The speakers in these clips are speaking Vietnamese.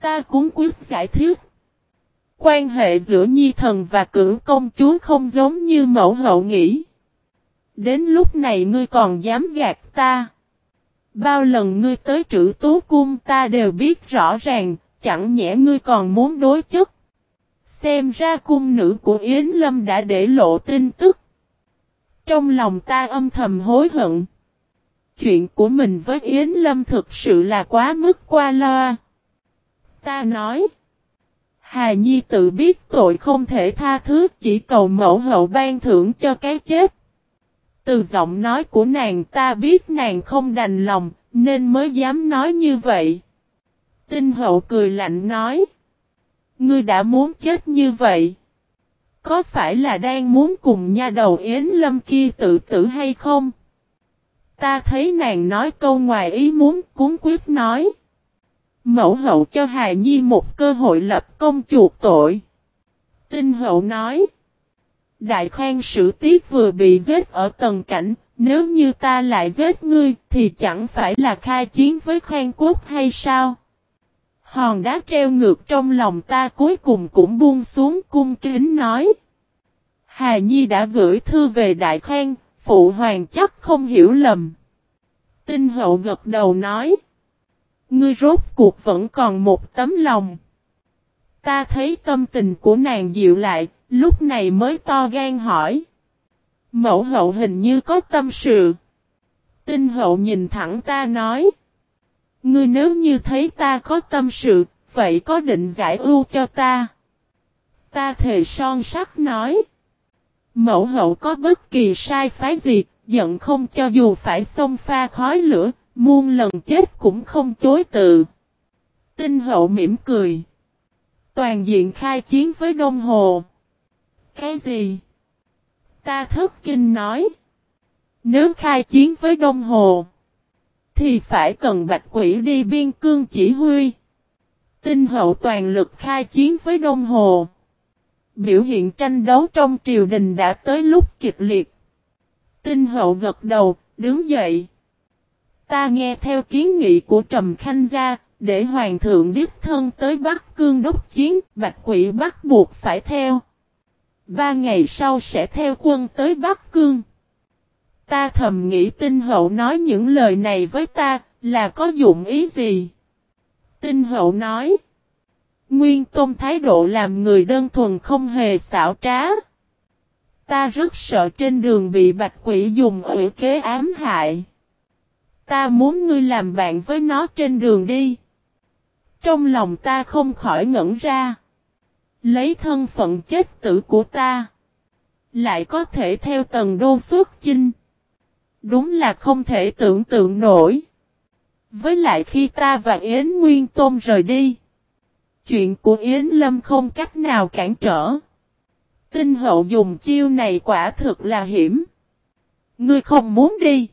Ta cũng quyết giải thích. Quan hệ giữa nhi thần và cử công chúa không giống như mẫu hậu nghĩ. Đến lúc này ngươi còn dám gạt ta. Bao lần ngươi tới trữ tú cung ta đều biết rõ ràng, chẳng nhẽ ngươi còn muốn đối chất. Xem ra cung nữ của Yến Lâm đã để lộ tin tức. Trong lòng ta âm thầm hối hận. Chuyện của mình với Yến Lâm thực sự là quá mức qua loa. Ta nói. Hà Nhi tự biết tội không thể tha thứ chỉ cầu mẫu hậu ban thưởng cho cái chết. Từ giọng nói của nàng ta biết nàng không đành lòng, nên mới dám nói như vậy. Tinh hậu cười lạnh nói. Ngươi đã muốn chết như vậy. Có phải là đang muốn cùng nha đầu Yến Lâm kia tự tử hay không? Ta thấy nàng nói câu ngoài ý muốn cúng quyết nói. Mẫu hậu cho Hà Nhi một cơ hội lập công chuộc tội. Tinh hậu nói. Đại khoan sử tiết vừa bị giết ở tầng cảnh, nếu như ta lại giết ngươi thì chẳng phải là khai chiến với khoan quốc hay sao? Hòn đá treo ngược trong lòng ta cuối cùng cũng buông xuống cung kính nói. Hà Nhi đã gửi thư về Đại Khoan, phụ hoàng chắc không hiểu lầm. Tinh hậu gật đầu nói. Ngươi rốt cuộc vẫn còn một tấm lòng. Ta thấy tâm tình của nàng dịu lại, lúc này mới to gan hỏi. Mẫu hậu hình như có tâm sự. Tinh hậu nhìn thẳng ta nói. Ngươi nếu như thấy ta có tâm sự, vậy có định giải ưu cho ta? Ta thề son sắc nói. Mẫu hậu có bất kỳ sai phái gì, giận không cho dù phải xông pha khói lửa, muôn lần chết cũng không chối từ. Tinh hậu mỉm cười. Toàn diện khai chiến với Đông Hồ. Cái gì? Ta thất kinh nói. Nếu khai chiến với Đông Hồ, thì phải cần bạch quỷ đi biên cương chỉ huy. Tinh hậu toàn lực khai chiến với Đông Hồ. Biểu hiện tranh đấu trong triều đình đã tới lúc kịch liệt. Tinh hậu gật đầu, đứng dậy. Ta nghe theo kiến nghị của Trầm Khanh Gia, để Hoàng thượng đích thân tới Bắc Cương đốc chiến, Bạch Quỷ bắt buộc phải theo. Ba ngày sau sẽ theo quân tới Bắc Cương. Ta thầm nghĩ tinh hậu nói những lời này với ta, là có dụng ý gì? Tinh hậu nói. Nguyên Tôn thái độ làm người đơn thuần không hề xảo trá. Ta rất sợ trên đường bị bạch quỷ dùng ủy kế ám hại. Ta muốn ngươi làm bạn với nó trên đường đi. Trong lòng ta không khỏi ngẩn ra. Lấy thân phận chết tử của ta. Lại có thể theo tầng đô xuất chinh. Đúng là không thể tưởng tượng nổi. Với lại khi ta và Yến Nguyên Tôn rời đi. Chuyện của Yến Lâm không cách nào cản trở. Tinh hậu dùng chiêu này quả thực là hiểm. Ngươi không muốn đi.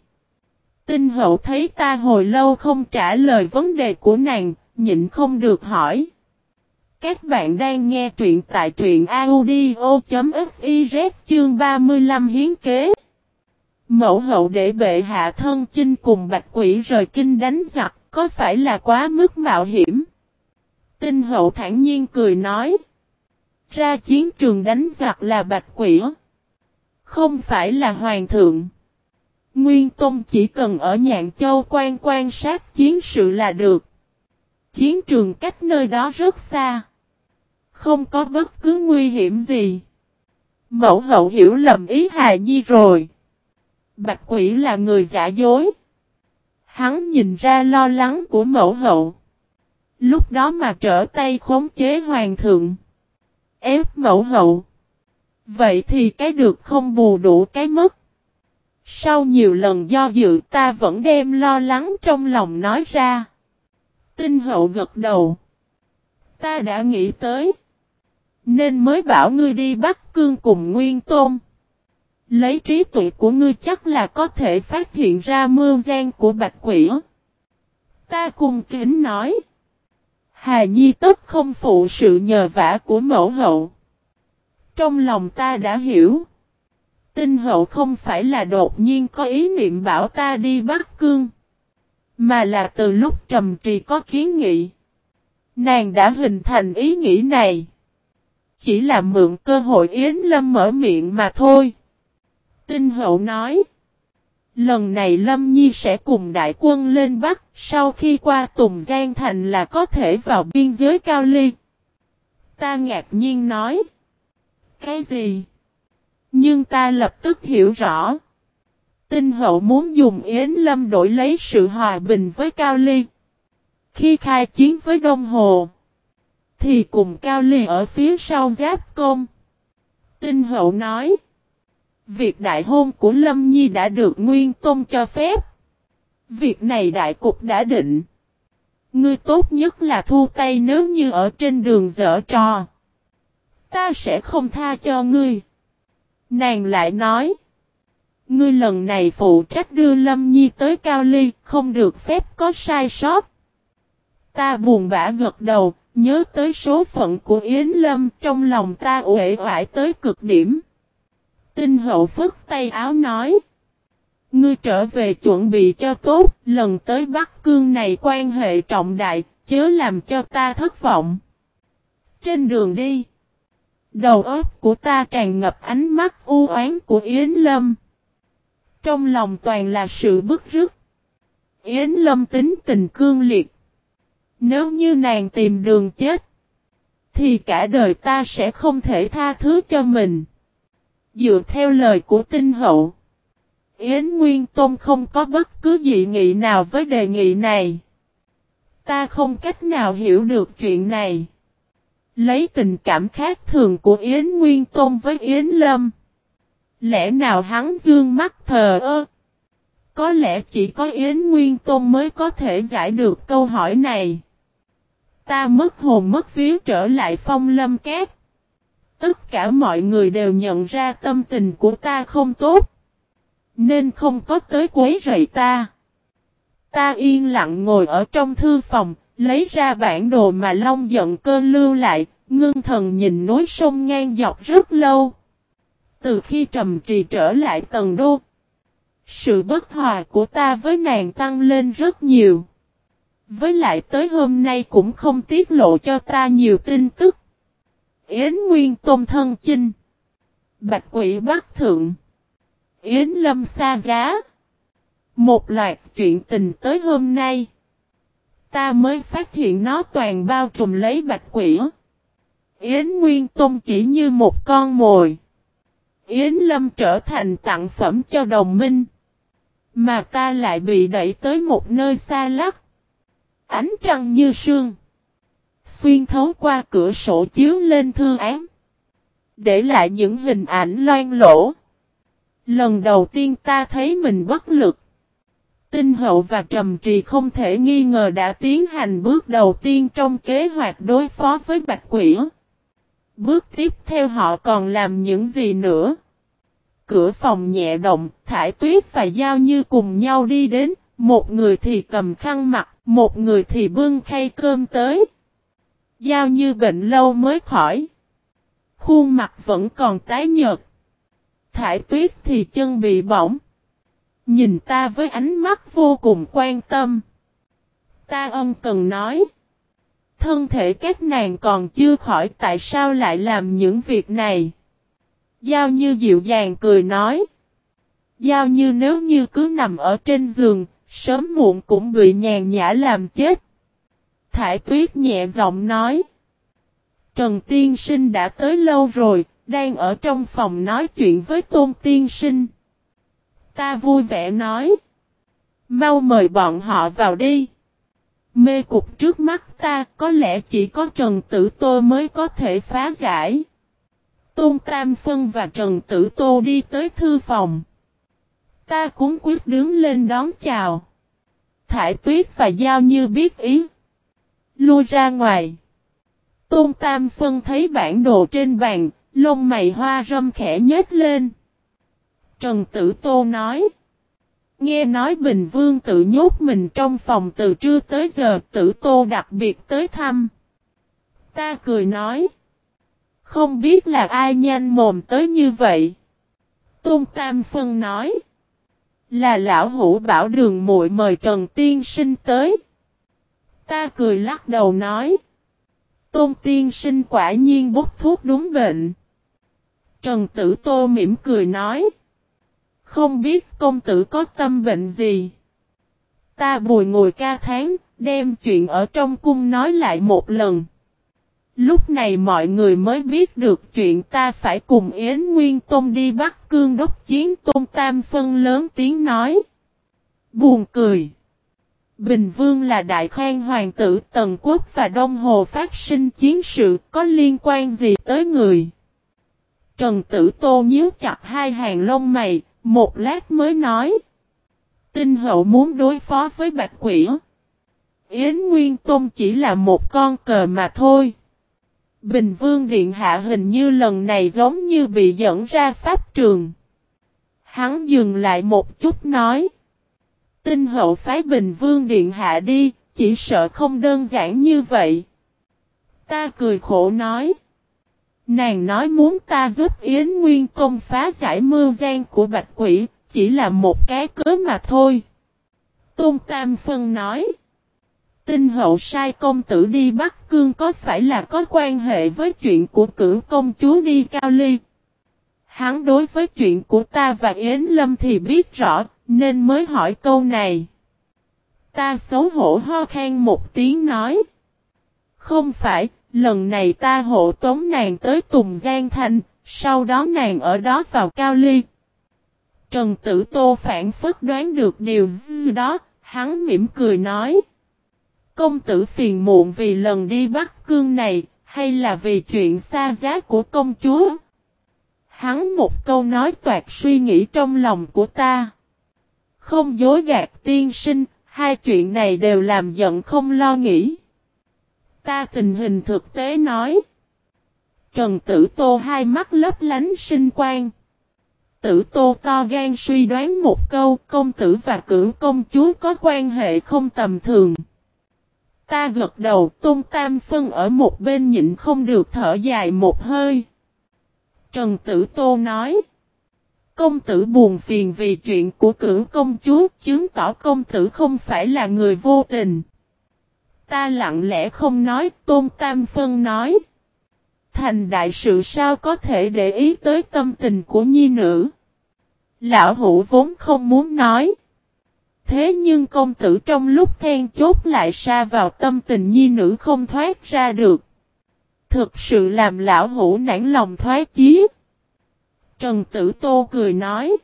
Tinh hậu thấy ta hồi lâu không trả lời vấn đề của nàng, nhịn không được hỏi. Các bạn đang nghe truyện tại truyện audio.fiz chương 35 hiến kế. Mẫu hậu để bệ hạ thân chinh cùng bạch quỷ rời kinh đánh giặc, có phải là quá mức mạo hiểm? Tinh hậu thản nhiên cười nói. Ra chiến trường đánh giặc là bạch quỷ. Không phải là hoàng thượng. Nguyên Tôn chỉ cần ở Nhạn Châu quan quan sát chiến sự là được. Chiến trường cách nơi đó rất xa. Không có bất cứ nguy hiểm gì. Mẫu hậu hiểu lầm ý Hà Nhi rồi. Bạch quỷ là người giả dối. Hắn nhìn ra lo lắng của mẫu hậu. Lúc đó mà trở tay khống chế hoàng thượng. Ép mẫu hậu. Vậy thì cái được không bù đủ cái mất. Sau nhiều lần do dự, ta vẫn đem lo lắng trong lòng nói ra. Tinh hậu gật đầu. Ta đã nghĩ tới. Nên mới bảo ngươi đi bắt cương cùng Nguyên Tôn. Lấy trí tuệ của ngươi chắc là có thể phát hiện ra mưu gian của bạch quỷ. Ta cùng kính nói. Hà Nhi tất không phụ sự nhờ vả của mẫu hậu. Trong lòng ta đã hiểu. Tinh hậu không phải là đột nhiên có ý niệm bảo ta đi Bắc Cương. Mà là từ lúc trầm trì có kiến nghị. Nàng đã hình thành ý nghĩ này. Chỉ là mượn cơ hội Yến Lâm mở miệng mà thôi. Tinh hậu nói. Lần này Lâm Nhi sẽ cùng đại quân lên Bắc, sau khi qua Tùng Giang Thành là có thể vào biên giới Cao Ly. Ta ngạc nhiên nói. Cái gì? Nhưng ta lập tức hiểu rõ. Tinh hậu muốn dùng Yến Lâm đổi lấy sự hòa bình với Cao Ly. Khi khai chiến với Đông Hồ, thì cùng Cao Ly ở phía sau giáp công. Tinh hậu nói. Việc đại hôn của Lâm Nhi đã được Nguyên Tôn cho phép. Việc này đại cục đã định. Ngươi tốt nhất là thu tay nếu như ở trên đường dở trò. Ta sẽ không tha cho ngươi. Nàng lại nói. Ngươi lần này phụ trách đưa Lâm Nhi tới Cao Ly, không được phép có sai sót. Ta buồn bã gật đầu, nhớ tới số phận của Yến Lâm trong lòng ta uể oải tới cực điểm. Tinh hậu phức tay áo nói. Ngươi trở về chuẩn bị cho tốt, lần tới Bắc Cương này quan hệ trọng đại, chớ làm cho ta thất vọng. Trên đường đi, đầu óc của ta tràn ngập ánh mắt u oán của Yến Lâm. Trong lòng toàn là sự bức rứt. Yến Lâm tính tình cương liệt. Nếu như nàng tìm đường chết, thì cả đời ta sẽ không thể tha thứ cho mình. Dựa theo lời của tinh hậu, Yến Nguyên Tôn không có bất cứ dị nghị nào với đề nghị này. Ta không cách nào hiểu được chuyện này. Lấy tình cảm khác thường của Yến Nguyên Tôn với Yến Lâm. Lẽ nào hắn dương mắt thờ ơ? Có lẽ chỉ có Yến Nguyên Tôn mới có thể giải được câu hỏi này. Ta mất hồn mất vía trở lại phong lâm két. Tất cả mọi người đều nhận ra tâm tình của ta không tốt. Nên không có tới quấy rầy ta. Ta yên lặng ngồi ở trong thư phòng, lấy ra bản đồ mà Long giận cơ lưu lại, ngưng thần nhìn núi sông ngang dọc rất lâu. Từ khi trầm trì trở lại tầng đô, sự bất hòa của ta với nàng tăng lên rất nhiều. Với lại tới hôm nay cũng không tiết lộ cho ta nhiều tin tức. Yến Nguyên Tôn Thân Chinh Bạch Quỷ Bắc Thượng Yến Lâm Sa Giá Một loạt chuyện tình tới hôm nay Ta mới phát hiện nó toàn bao trùm lấy Bạch Quỷ Yến Nguyên Tôn chỉ như một con mồi Yến Lâm trở thành tặng phẩm cho đồng minh Mà ta lại bị đẩy tới một nơi xa lắc Ánh trăng như sương. Xuyên thấu qua cửa sổ chiếu lên thư án. Để lại những hình ảnh loan lỗ. Lần đầu tiên ta thấy mình bất lực. Tinh hậu và trầm trì không thể nghi ngờ đã tiến hành bước đầu tiên trong kế hoạch đối phó với bạch quỷ. Bước tiếp theo họ còn làm những gì nữa? Cửa phòng nhẹ động, thải tuyết và giao như cùng nhau đi đến, một người thì cầm khăn mặt, một người thì bưng khay cơm tới. Giao như bệnh lâu mới khỏi. Khuôn mặt vẫn còn tái nhợt. Thải tuyết thì chân bị bỏng. Nhìn ta với ánh mắt vô cùng quan tâm. Ta ân cần nói. Thân thể các nàng còn chưa khỏi tại sao lại làm những việc này. Giao như dịu dàng cười nói. Giao như nếu như cứ nằm ở trên giường, Sớm muộn cũng bị nhàn nhã làm chết. Thải tuyết nhẹ giọng nói. Trần Tiên Sinh đã tới lâu rồi, đang ở trong phòng nói chuyện với Tôn Tiên Sinh. Ta vui vẻ nói. Mau mời bọn họ vào đi. Mê cục trước mắt ta có lẽ chỉ có Trần Tử Tô mới có thể phá giải. Tôn Tam Phân và Trần Tử Tô đi tới thư phòng. Ta cũng quyết đứng lên đón chào. Thải tuyết và giao như biết ý. Lui ra ngoài. Tôn Tam Phân thấy bản đồ trên bàn, lông mày hoa râm khẽ nhếch lên. Trần Tử Tô nói. Nghe nói Bình Vương tự nhốt mình trong phòng từ trưa tới giờ, Tử Tô đặc biệt tới thăm. Ta cười nói. Không biết là ai nhanh mồm tới như vậy. Tôn Tam Phân nói. Là lão hủ bảo đường muội mời Trần Tiên Sinh tới. Ta cười lắc đầu nói. Tôn tiên sinh quả nhiên bốc thuốc đúng bệnh. Trần Tử Tô mỉm cười nói. Không biết công tử có tâm bệnh gì. Ta bùi ngồi ca tháng, đem chuyện ở trong cung nói lại một lần. Lúc này mọi người mới biết được chuyện ta phải cùng Yến Nguyên Tôn đi bắt cương đốc chiến Tôn Tam Phân lớn tiếng nói. Buồn cười. Bình Vương là đại khoan hoàng tử Tần Quốc và Đông Hồ phát sinh chiến sự có liên quan gì tới người. Trần Tử Tô nhíu chặt hai hàng lông mày, một lát mới nói. Tinh hậu muốn đối phó với bạch quỷ. Yến Nguyên Tôn chỉ là một con cờ mà thôi. Bình Vương Điện Hạ hình như lần này giống như bị dẫn ra pháp trường. Hắn dừng lại một chút nói. Tinh hậu phái Bình Vương Điện Hạ đi, chỉ sợ không đơn giản như vậy. Ta cười khổ nói. Nàng nói muốn ta giúp Yến Nguyên Công phá giải mưu gian của Bạch Quỷ, chỉ là một cái cớ mà thôi. Tôn Tam Phân nói. Tinh hậu sai công tử đi Bắc Cương có phải là có quan hệ với chuyện của cử công chúa đi Cao Ly? Hắn đối với chuyện của ta và Yến Lâm thì biết rõ, nên mới hỏi câu này. Ta xấu hổ ho khen một tiếng nói. Không phải, lần này ta hộ tống nàng tới Tùng Giang Thành, sau đó nàng ở đó vào Cao Ly. Trần Tử Tô phản phất đoán được điều gì đó, hắn mỉm cười nói. Công tử phiền muộn vì lần đi Bắc Cương này, hay là vì chuyện xa giá của công chúa? Hắn một câu nói toạt suy nghĩ trong lòng của ta. Không dối gạt tiên sinh, hai chuyện này đều làm giận không lo nghĩ. Ta tình hình thực tế nói. Trần Tử Tô hai mắt lấp lánh sinh quang. Tử Tô to gan suy đoán một câu, công tử và cử công chúa có quan hệ không tầm thường. Ta gật đầu, tôn tam phân ở một bên nhịn không được thở dài một hơi. Trần Tử Tô nói. Công tử buồn phiền vì chuyện của cử công chúa, chứng tỏ công tử không phải là người vô tình. Ta lặng lẽ không nói, Tôn Tam Phân nói. Thành đại sự sao có thể để ý tới tâm tình của nhi nữ. Lão hữu vốn không muốn nói. Thế nhưng công tử trong lúc then chốt lại xa vào tâm tình nhi nữ không thoát ra được. Thực sự làm lão hữu nản lòng thoái chí. Trần Tử Tô cười nói.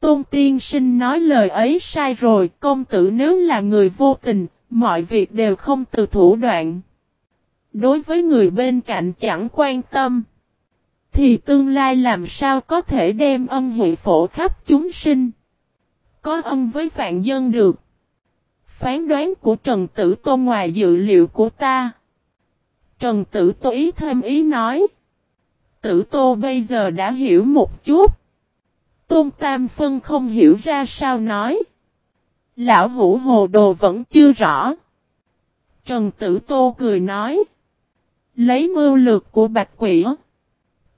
Tôn tiên sinh nói lời ấy sai rồi, công tử nếu là người vô tình, mọi việc đều không từ thủ đoạn. Đối với người bên cạnh chẳng quan tâm, thì tương lai làm sao có thể đem ân hệ phổ khắp chúng sinh. Có ân với vạn dân được. Phán đoán của Trần Tử Tô ngoài dự liệu của ta. Trần Tử Tô ý thêm ý nói tử tô bây giờ đã hiểu một chút. Tôn Tam Phân không hiểu ra sao nói. Lão hủ hồ đồ vẫn chưa rõ. Trần Tử Tô cười nói. Lấy mưu lược của Bạch Quỷ.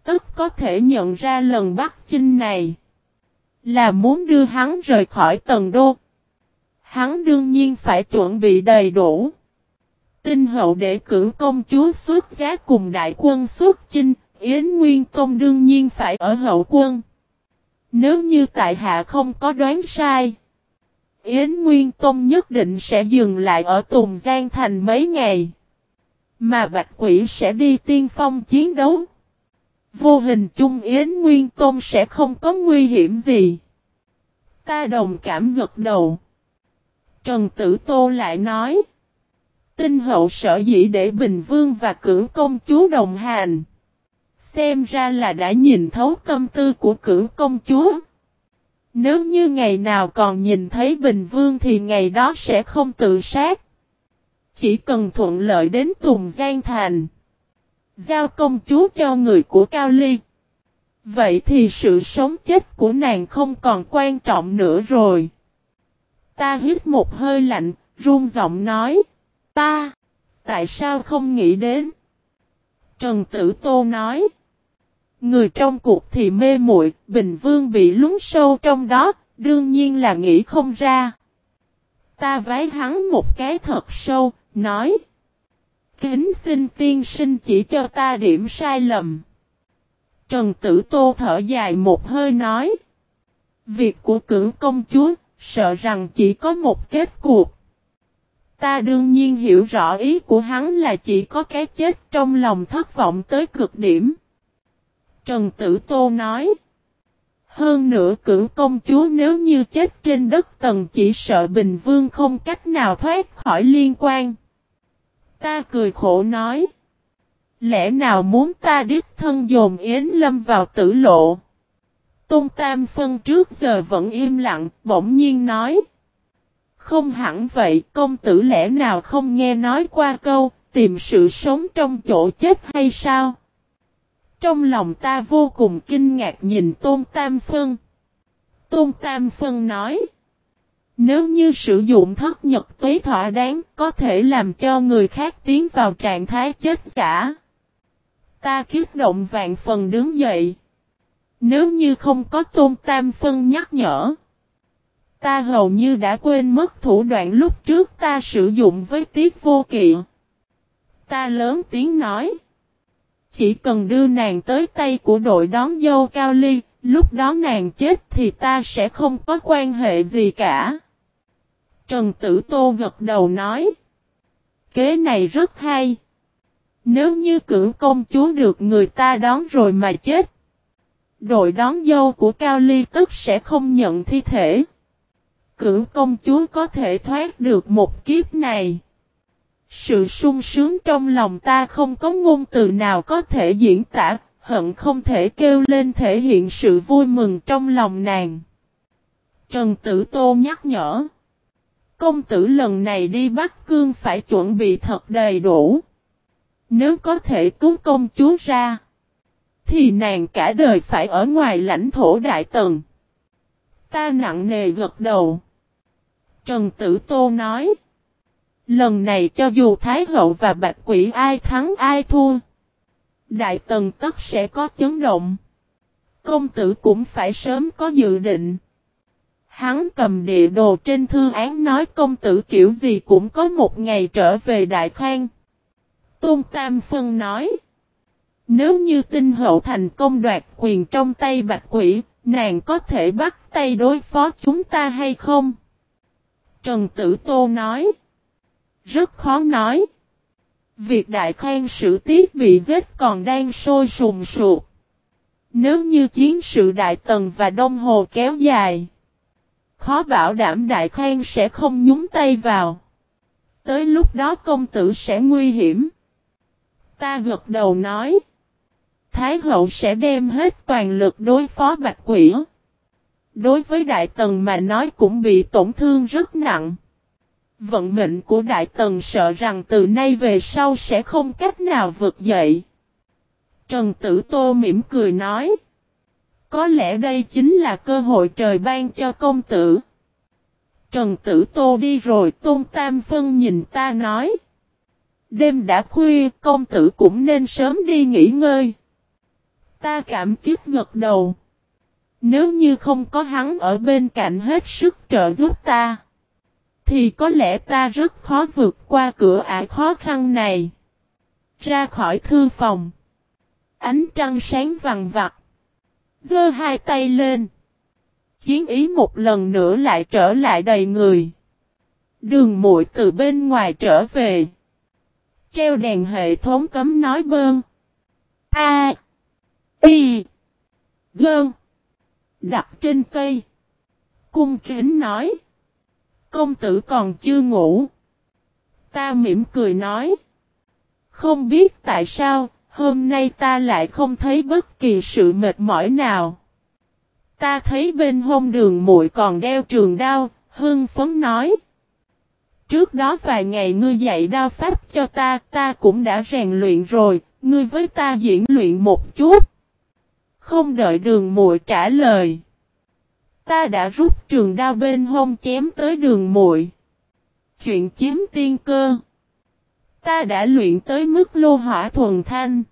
Tức có thể nhận ra lần bắt chinh này. Là muốn đưa hắn rời khỏi tầng đô. Hắn đương nhiên phải chuẩn bị đầy đủ. Tinh hậu để cử công chúa xuất giá cùng đại quân xuất chinh, Yến Nguyên công đương nhiên phải ở hậu quân. Nếu như tại hạ không có đoán sai, Yến Nguyên Tông nhất định sẽ dừng lại ở Tùng Giang Thành mấy ngày. Mà Bạch Quỷ sẽ đi tiên phong chiến đấu. Vô hình chung Yến Nguyên Tôn sẽ không có nguy hiểm gì. Ta đồng cảm gật đầu. Trần Tử Tô lại nói. Tinh hậu sở dĩ để Bình Vương và cử công chúa đồng hành. Xem ra là đã nhìn thấu tâm tư của cử công chúa. Nếu như ngày nào còn nhìn thấy Bình Vương thì ngày đó sẽ không tự sát. Chỉ cần thuận lợi đến Tùng Giang Thành. Giao công chúa cho người của Cao Ly. Vậy thì sự sống chết của nàng không còn quan trọng nữa rồi. Ta hít một hơi lạnh, run giọng nói. Ta, tại sao không nghĩ đến? Trần Tử Tô nói. Người trong cuộc thì mê muội, Bình Vương bị lún sâu trong đó, đương nhiên là nghĩ không ra. Ta vái hắn một cái thật sâu, nói. Kính xin tiên sinh chỉ cho ta điểm sai lầm. Trần Tử Tô thở dài một hơi nói. Việc của cử công chúa, sợ rằng chỉ có một kết cuộc. Ta đương nhiên hiểu rõ ý của hắn là chỉ có cái chết trong lòng thất vọng tới cực điểm. Trần Tử Tô nói. Hơn nữa cử công chúa nếu như chết trên đất tầng chỉ sợ Bình Vương không cách nào thoát khỏi liên quan. Ta cười khổ nói. Lẽ nào muốn ta đích thân dồn Yến Lâm vào tử lộ? Tôn Tam Phân trước giờ vẫn im lặng, bỗng nhiên nói. Không hẳn vậy, công tử lẽ nào không nghe nói qua câu, tìm sự sống trong chỗ chết hay sao? Trong lòng ta vô cùng kinh ngạc nhìn Tôn Tam Phân. Tôn Tam Phân nói. Nếu như sử dụng thất nhật tuế thỏa đáng, có thể làm cho người khác tiến vào trạng thái chết giả. Ta kiếp động vạn phần đứng dậy. Nếu như không có Tôn Tam Phân nhắc nhở. Ta hầu như đã quên mất thủ đoạn lúc trước ta sử dụng với tiết vô kỵ. Ta lớn tiếng nói. Chỉ cần đưa nàng tới tay của đội đón dâu Cao Ly, lúc đó nàng chết thì ta sẽ không có quan hệ gì cả. Trần Tử Tô gật đầu nói. Kế này rất hay. Nếu như cử công chúa được người ta đón rồi mà chết. Đội đón dâu của Cao Ly tức sẽ không nhận thi thể. Cử công chúa có thể thoát được một kiếp này. Sự sung sướng trong lòng ta không có ngôn từ nào có thể diễn tả, hận không thể kêu lên thể hiện sự vui mừng trong lòng nàng. Trần Tử Tô nhắc nhở. Công tử lần này đi Bắc Cương phải chuẩn bị thật đầy đủ. Nếu có thể cứu công chúa ra, thì nàng cả đời phải ở ngoài lãnh thổ Đại Tần. Ta nặng nề gật đầu. Trần Tử Tô nói. Lần này cho dù Thái Hậu và Bạch Quỷ ai thắng ai thua. Đại Tần tất sẽ có chấn động. Công tử cũng phải sớm có dự định. Hắn cầm địa đồ trên thư án nói công tử kiểu gì cũng có một ngày trở về Đại Khang. Tôn Tam Phân nói. Nếu như tinh hậu thành công đoạt quyền trong tay bạch quỷ, nàng có thể bắt tay đối phó chúng ta hay không? Trần Tử Tô nói. Rất khó nói. Việc đại khoan sự tiết bị giết còn đang sôi sùng sụt. Nếu như chiến sự đại tần và đông hồ kéo dài. Khó bảo đảm đại khoan sẽ không nhúng tay vào. Tới lúc đó công tử sẽ nguy hiểm. Ta gật đầu nói. Thái hậu sẽ đem hết toàn lực đối phó bạch quỷ. Đối với đại tần mà nói cũng bị tổn thương rất nặng. Vận mệnh của Đại Tần sợ rằng từ nay về sau sẽ không cách nào vượt dậy. Trần Tử Tô mỉm cười nói. Có lẽ đây chính là cơ hội trời ban cho công tử. Trần Tử Tô đi rồi, Tôn Tam Phân nhìn ta nói. Đêm đã khuya, công tử cũng nên sớm đi nghỉ ngơi. Ta cảm kiếp ngật đầu. Nếu như không có hắn ở bên cạnh hết sức trợ giúp ta thì có lẽ ta rất khó vượt qua cửa ải khó khăn này. Ra khỏi thư phòng. Ánh trăng sáng vằng vặt. dơ hai tay lên. Chiến ý một lần nữa lại trở lại đầy người. Đường muội từ bên ngoài trở về. Treo đèn hệ thống cấm nói bơn. A. Y. Gơn. Đặt trên cây. Cung kính nói. Công tử còn chưa ngủ. Ta mỉm cười nói. Không biết tại sao, hôm nay ta lại không thấy bất kỳ sự mệt mỏi nào. Ta thấy bên hông đường muội còn đeo trường đao, hưng phấn nói. Trước đó vài ngày ngươi dạy đao pháp cho ta, ta cũng đã rèn luyện rồi, ngươi với ta diễn luyện một chút. Không đợi đường muội trả lời. Ta đã rút trường đao bên hông chém tới đường muội. Chuyện chiếm tiên cơ. Ta đã luyện tới mức lô hỏa thuần thanh.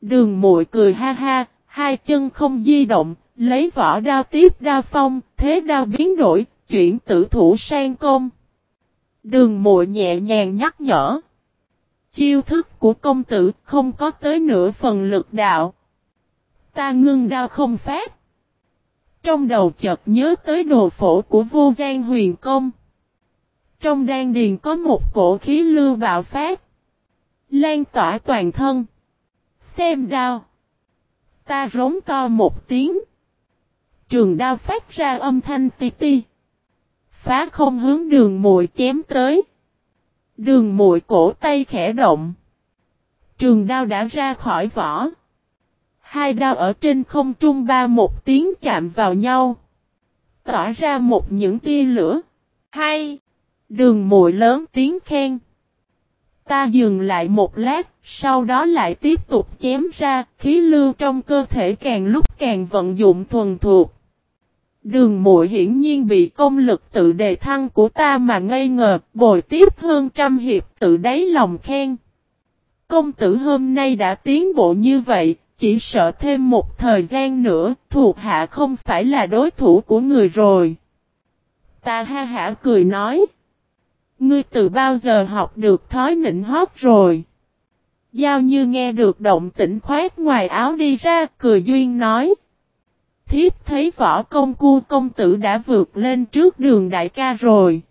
Đường muội cười ha ha, hai chân không di động, lấy vỏ đao tiếp đao phong, thế đao biến đổi, chuyển tử thủ sang công. Đường muội nhẹ nhàng nhắc nhở. Chiêu thức của công tử không có tới nửa phần lực đạo. Ta ngưng đao không phát. Trong đầu chợt nhớ tới đồ phổ của vô gian huyền công. Trong đan điền có một cổ khí lưu bạo phát. Lan tỏa toàn thân. Xem đao. Ta rống to một tiếng. Trường đao phát ra âm thanh ti ti. Phá không hướng đường muội chém tới. Đường muội cổ tay khẽ động. Trường đao đã ra khỏi vỏ. Hai đao ở trên không trung ba một tiếng chạm vào nhau. Tỏa ra một những tia lửa. Hay. Đường mùi lớn tiếng khen. Ta dừng lại một lát, sau đó lại tiếp tục chém ra, khí lưu trong cơ thể càng lúc càng vận dụng thuần thuộc. Đường mùi hiển nhiên bị công lực tự đề thăng của ta mà ngây ngờ, bồi tiếp hơn trăm hiệp tự đáy lòng khen. Công tử hôm nay đã tiến bộ như vậy, chỉ sợ thêm một thời gian nữa, thuộc hạ không phải là đối thủ của người rồi. Ta ha hả cười nói. Ngươi từ bao giờ học được thói nịnh hót rồi? Giao như nghe được động tĩnh khoét ngoài áo đi ra, cười duyên nói. Thiếp thấy võ công cu công tử đã vượt lên trước đường đại ca rồi.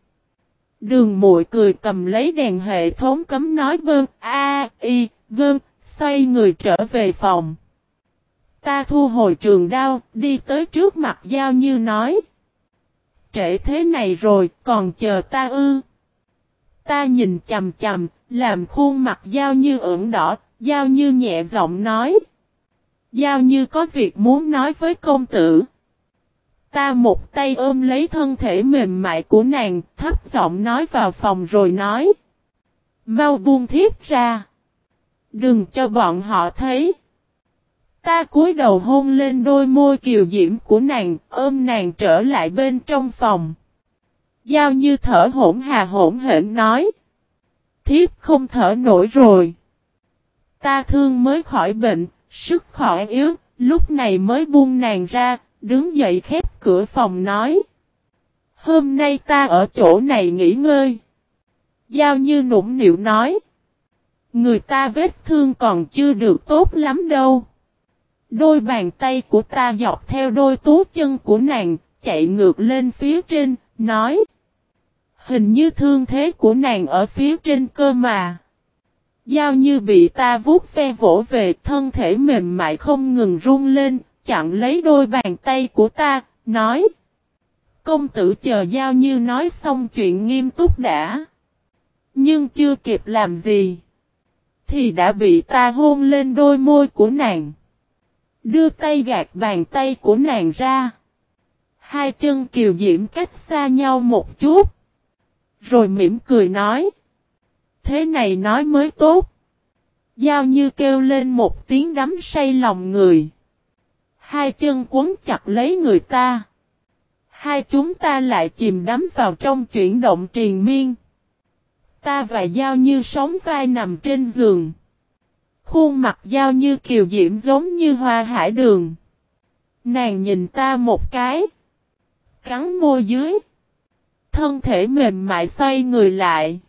Đường muội cười cầm lấy đèn hệ thống cấm nói bơn, a, y, gơn, xoay người trở về phòng. Ta thu hồi trường đao, đi tới trước mặt Giao Như nói. Trễ thế này rồi, còn chờ ta ư. Ta nhìn chầm chầm, làm khuôn mặt Giao Như ửng đỏ, Giao Như nhẹ giọng nói. Giao Như có việc muốn nói với công tử. Ta một tay ôm lấy thân thể mềm mại của nàng, thấp giọng nói vào phòng rồi nói. Mau buông thiếp ra. Đừng cho bọn họ thấy. Ta cúi đầu hôn lên đôi môi kiều diễm của nàng, ôm nàng trở lại bên trong phòng. Giao như thở hỗn hà hỗn hển nói. Thiếp không thở nổi rồi. Ta thương mới khỏi bệnh, sức khỏi yếu, lúc này mới buông nàng ra, đứng dậy khép cửa phòng nói. Hôm nay ta ở chỗ này nghỉ ngơi. Giao như nũng nịu nói. Người ta vết thương còn chưa được tốt lắm đâu. Đôi bàn tay của ta dọc theo đôi tú chân của nàng, chạy ngược lên phía trên, nói. Hình như thương thế của nàng ở phía trên cơ mà. Giao như bị ta vuốt ve vỗ về thân thể mềm mại không ngừng run lên, chặn lấy đôi bàn tay của ta, nói. Công tử chờ Giao như nói xong chuyện nghiêm túc đã. Nhưng chưa kịp làm gì. Thì đã bị ta hôn lên đôi môi của nàng. Đưa tay gạt bàn tay của nàng ra. Hai chân kiều diễm cách xa nhau một chút. Rồi mỉm cười nói. Thế này nói mới tốt. Giao như kêu lên một tiếng đắm say lòng người. Hai chân quấn chặt lấy người ta. Hai chúng ta lại chìm đắm vào trong chuyển động triền miên. Ta và Giao như sóng vai nằm trên giường. Khuôn mặt Giao như kiều diễm giống như hoa hải đường. Nàng nhìn ta một cái. Cắn môi dưới. Thân thể mềm mại xoay người lại.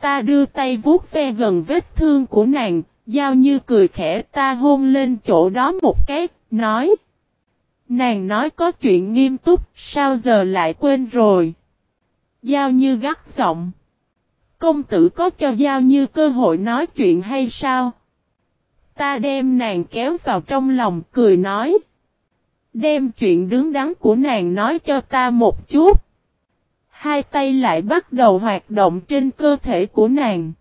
Ta đưa tay vuốt ve gần vết thương của nàng, giao như cười khẽ ta hôn lên chỗ đó một cái, nói. Nàng nói có chuyện nghiêm túc, sao giờ lại quên rồi. Giao như gắt giọng. Công tử có cho Giao như cơ hội nói chuyện hay sao? Ta đem nàng kéo vào trong lòng cười nói. Đem chuyện đứng đắn của nàng nói cho ta một chút. Hai tay lại bắt đầu hoạt động trên cơ thể của nàng.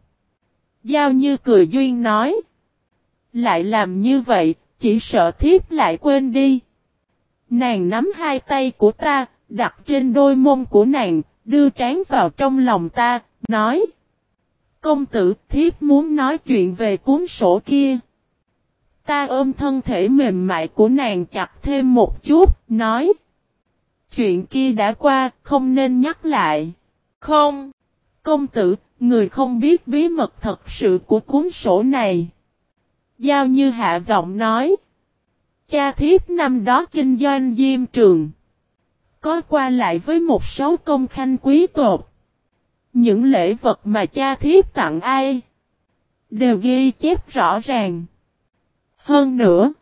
Giao như cười duyên nói. Lại làm như vậy, chỉ sợ thiếp lại quên đi. Nàng nắm hai tay của ta, đặt trên đôi mông của nàng, đưa trán vào trong lòng ta, nói. Công tử, thiếp muốn nói chuyện về cuốn sổ kia. Ta ôm thân thể mềm mại của nàng chặt thêm một chút, nói. Chuyện kia đã qua, không nên nhắc lại. Không. Công tử, người không biết bí mật thật sự của cuốn sổ này. Giao như hạ giọng nói. Cha thiếp năm đó kinh doanh diêm trường. Có qua lại với một số công khanh quý tột. Những lễ vật mà cha thiếp tặng ai. Đều ghi chép rõ ràng. Hơn nữa,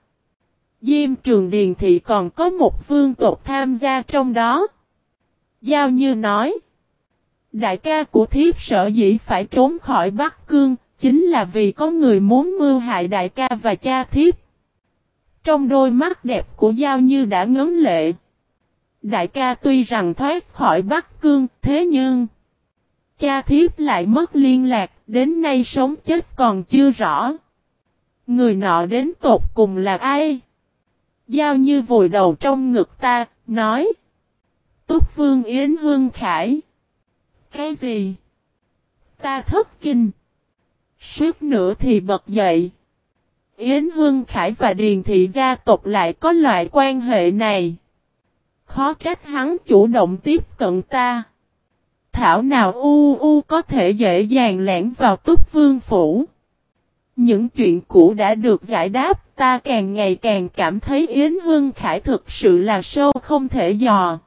Diêm Trường Điền Thị còn có một vương tộc tham gia trong đó. Giao Như nói, đại ca của thiếp sở dĩ phải trốn khỏi Bắc Cương, chính là vì có người muốn mưu hại đại ca và cha thiếp. Trong đôi mắt đẹp của Giao Như đã ngấm lệ. Đại ca tuy rằng thoát khỏi Bắc Cương, thế nhưng cha thiếp lại mất liên lạc, đến nay sống chết còn chưa rõ. Người nọ đến tột cùng là ai? Giao như vùi đầu trong ngực ta, nói. Túc Vương Yến Hương Khải. Cái gì? Ta thất kinh. Suốt nữa thì bật dậy. Yến Hương Khải và Điền Thị gia tộc lại có loại quan hệ này. Khó trách hắn chủ động tiếp cận ta. Thảo nào u u có thể dễ dàng lẻn vào túc vương phủ. Những chuyện cũ đã được giải đáp, ta càng ngày càng cảm thấy Yến Hương Khải thực sự là sâu không thể dò.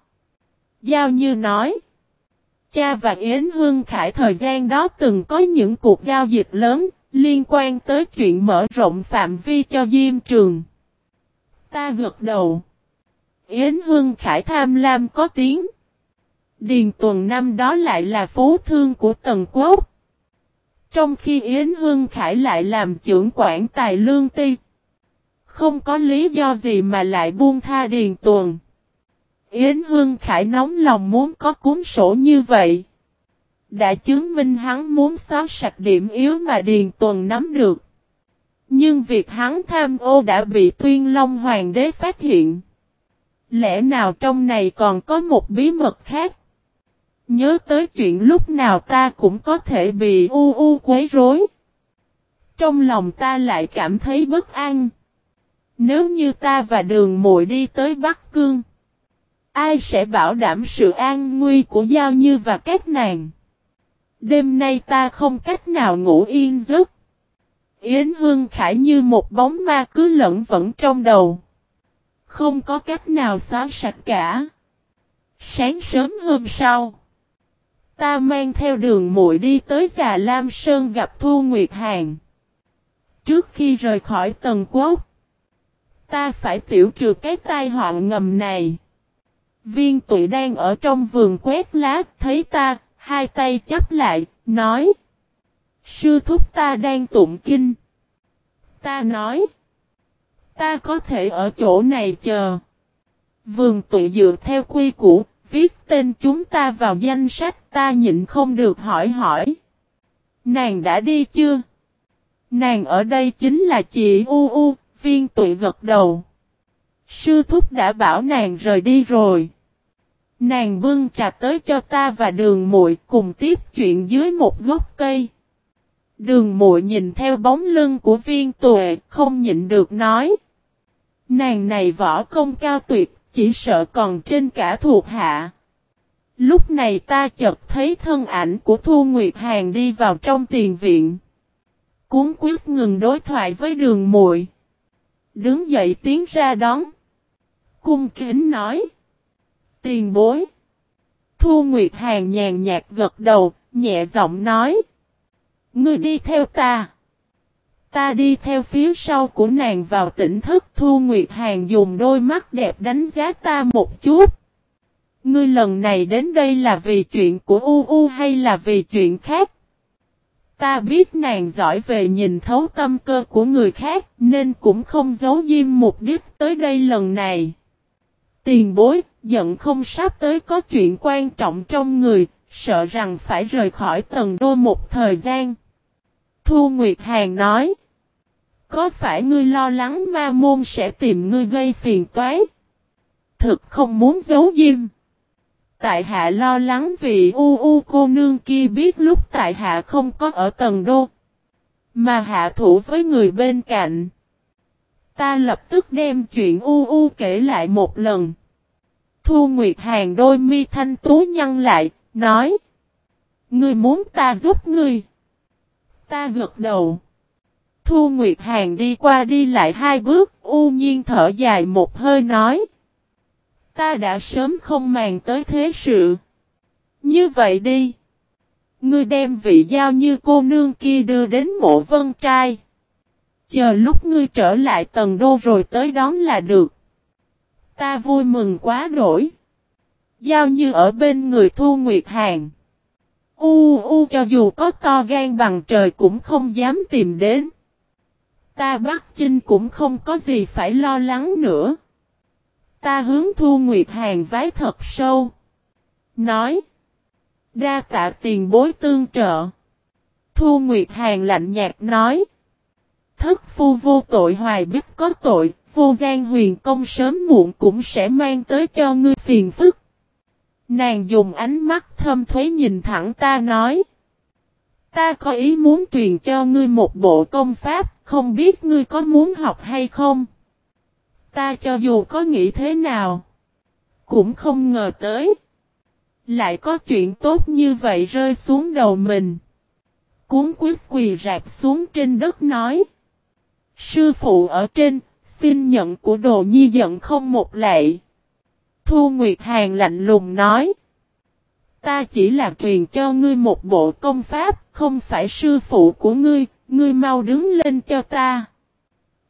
Giao như nói, cha và Yến Hương Khải thời gian đó từng có những cuộc giao dịch lớn, liên quan tới chuyện mở rộng phạm vi cho Diêm Trường. Ta gật đầu. Yến Hương Khải tham lam có tiếng. Điền tuần năm đó lại là phú thương của Tần Quốc. Trong khi Yến Hương Khải lại làm trưởng quản tài lương ti. Không có lý do gì mà lại buông tha Điền tuần. Yến Hương Khải nóng lòng muốn có cuốn sổ như vậy. Đã chứng minh hắn muốn xóa sạch điểm yếu mà Điền Tuần nắm được. Nhưng việc hắn tham ô đã bị tuyên long hoàng đế phát hiện. Lẽ nào trong này còn có một bí mật khác? Nhớ tới chuyện lúc nào ta cũng có thể bị u u quấy rối. Trong lòng ta lại cảm thấy bất an. Nếu như ta và đường muội đi tới Bắc Cương. Ai sẽ bảo đảm sự an nguy của Giao Như và các nàng? Đêm nay ta không cách nào ngủ yên giấc. Yến Hương Khải như một bóng ma cứ lẫn vẫn trong đầu. Không có cách nào xóa sạch cả. Sáng sớm hôm sau. Ta mang theo đường muội đi tới già Lam Sơn gặp Thu Nguyệt Hàn. Trước khi rời khỏi Tần quốc. Ta phải tiểu trừ cái tai họa ngầm này. Viên tụi đang ở trong vườn quét lá, thấy ta, hai tay chắp lại, nói. Sư thúc ta đang tụng kinh. Ta nói. Ta có thể ở chỗ này chờ. Vườn tụi dựa theo quy củ, viết tên chúng ta vào danh sách ta nhịn không được hỏi hỏi. Nàng đã đi chưa? Nàng ở đây chính là chị U U, viên tụi gật đầu. Sư thúc đã bảo nàng rời đi rồi. Nàng bưng trà tới cho ta và đường muội cùng tiếp chuyện dưới một gốc cây. Đường muội nhìn theo bóng lưng của viên tuệ không nhịn được nói. Nàng này võ công cao tuyệt, chỉ sợ còn trên cả thuộc hạ. Lúc này ta chợt thấy thân ảnh của Thu Nguyệt Hàn đi vào trong tiền viện. Cuốn quyết ngừng đối thoại với đường muội Đứng dậy tiến ra đón. Cung kính nói. Tiền bối. Thu Nguyệt Hàn nhàn nhạt gật đầu, nhẹ giọng nói. Ngươi đi theo ta. Ta đi theo phía sau của nàng vào tỉnh thức Thu Nguyệt Hàn dùng đôi mắt đẹp đánh giá ta một chút. Ngươi lần này đến đây là vì chuyện của U U hay là vì chuyện khác? Ta biết nàng giỏi về nhìn thấu tâm cơ của người khác nên cũng không giấu diêm mục đích tới đây lần này. Tiền bối, giận không sắp tới có chuyện quan trọng trong người, sợ rằng phải rời khỏi tầng đô một thời gian. Thu Nguyệt Hàn nói. Có phải ngươi lo lắng ma môn sẽ tìm ngươi gây phiền toái? Thực không muốn giấu diêm. Tại hạ lo lắng vì u u cô nương kia biết lúc tại hạ không có ở tầng đô. Mà hạ thủ với người bên cạnh. Ta lập tức đem chuyện u u kể lại một lần. Thu Nguyệt Hàn đôi mi thanh tú nhăn lại, nói. Ngươi muốn ta giúp ngươi. Ta gật đầu. Thu Nguyệt Hàn đi qua đi lại hai bước, u nhiên thở dài một hơi nói. Ta đã sớm không màng tới thế sự. Như vậy đi. Ngươi đem vị giao như cô nương kia đưa đến mộ vân trai. Chờ lúc ngươi trở lại tầng đô rồi tới đón là được. Ta vui mừng quá đổi. Giao như ở bên người Thu Nguyệt Hàng. U u cho dù có to gan bằng trời cũng không dám tìm đến. Ta bắt chinh cũng không có gì phải lo lắng nữa. Ta hướng Thu Nguyệt Hàng vái thật sâu. Nói. Đa tạ tiền bối tương trợ. Thu Nguyệt Hàng lạnh nhạt nói. Thất phu vô tội hoài biết có tội, vô gian huyền công sớm muộn cũng sẽ mang tới cho ngươi phiền phức. Nàng dùng ánh mắt thâm thuế nhìn thẳng ta nói. Ta có ý muốn truyền cho ngươi một bộ công pháp, không biết ngươi có muốn học hay không? Ta cho dù có nghĩ thế nào, cũng không ngờ tới. Lại có chuyện tốt như vậy rơi xuống đầu mình. Cuốn quyết quỳ rạp xuống trên đất nói. Sư phụ ở trên, xin nhận của đồ nhi giận không một lệ. Thu Nguyệt Hàn lạnh lùng nói. Ta chỉ là truyền cho ngươi một bộ công pháp, không phải sư phụ của ngươi, ngươi mau đứng lên cho ta.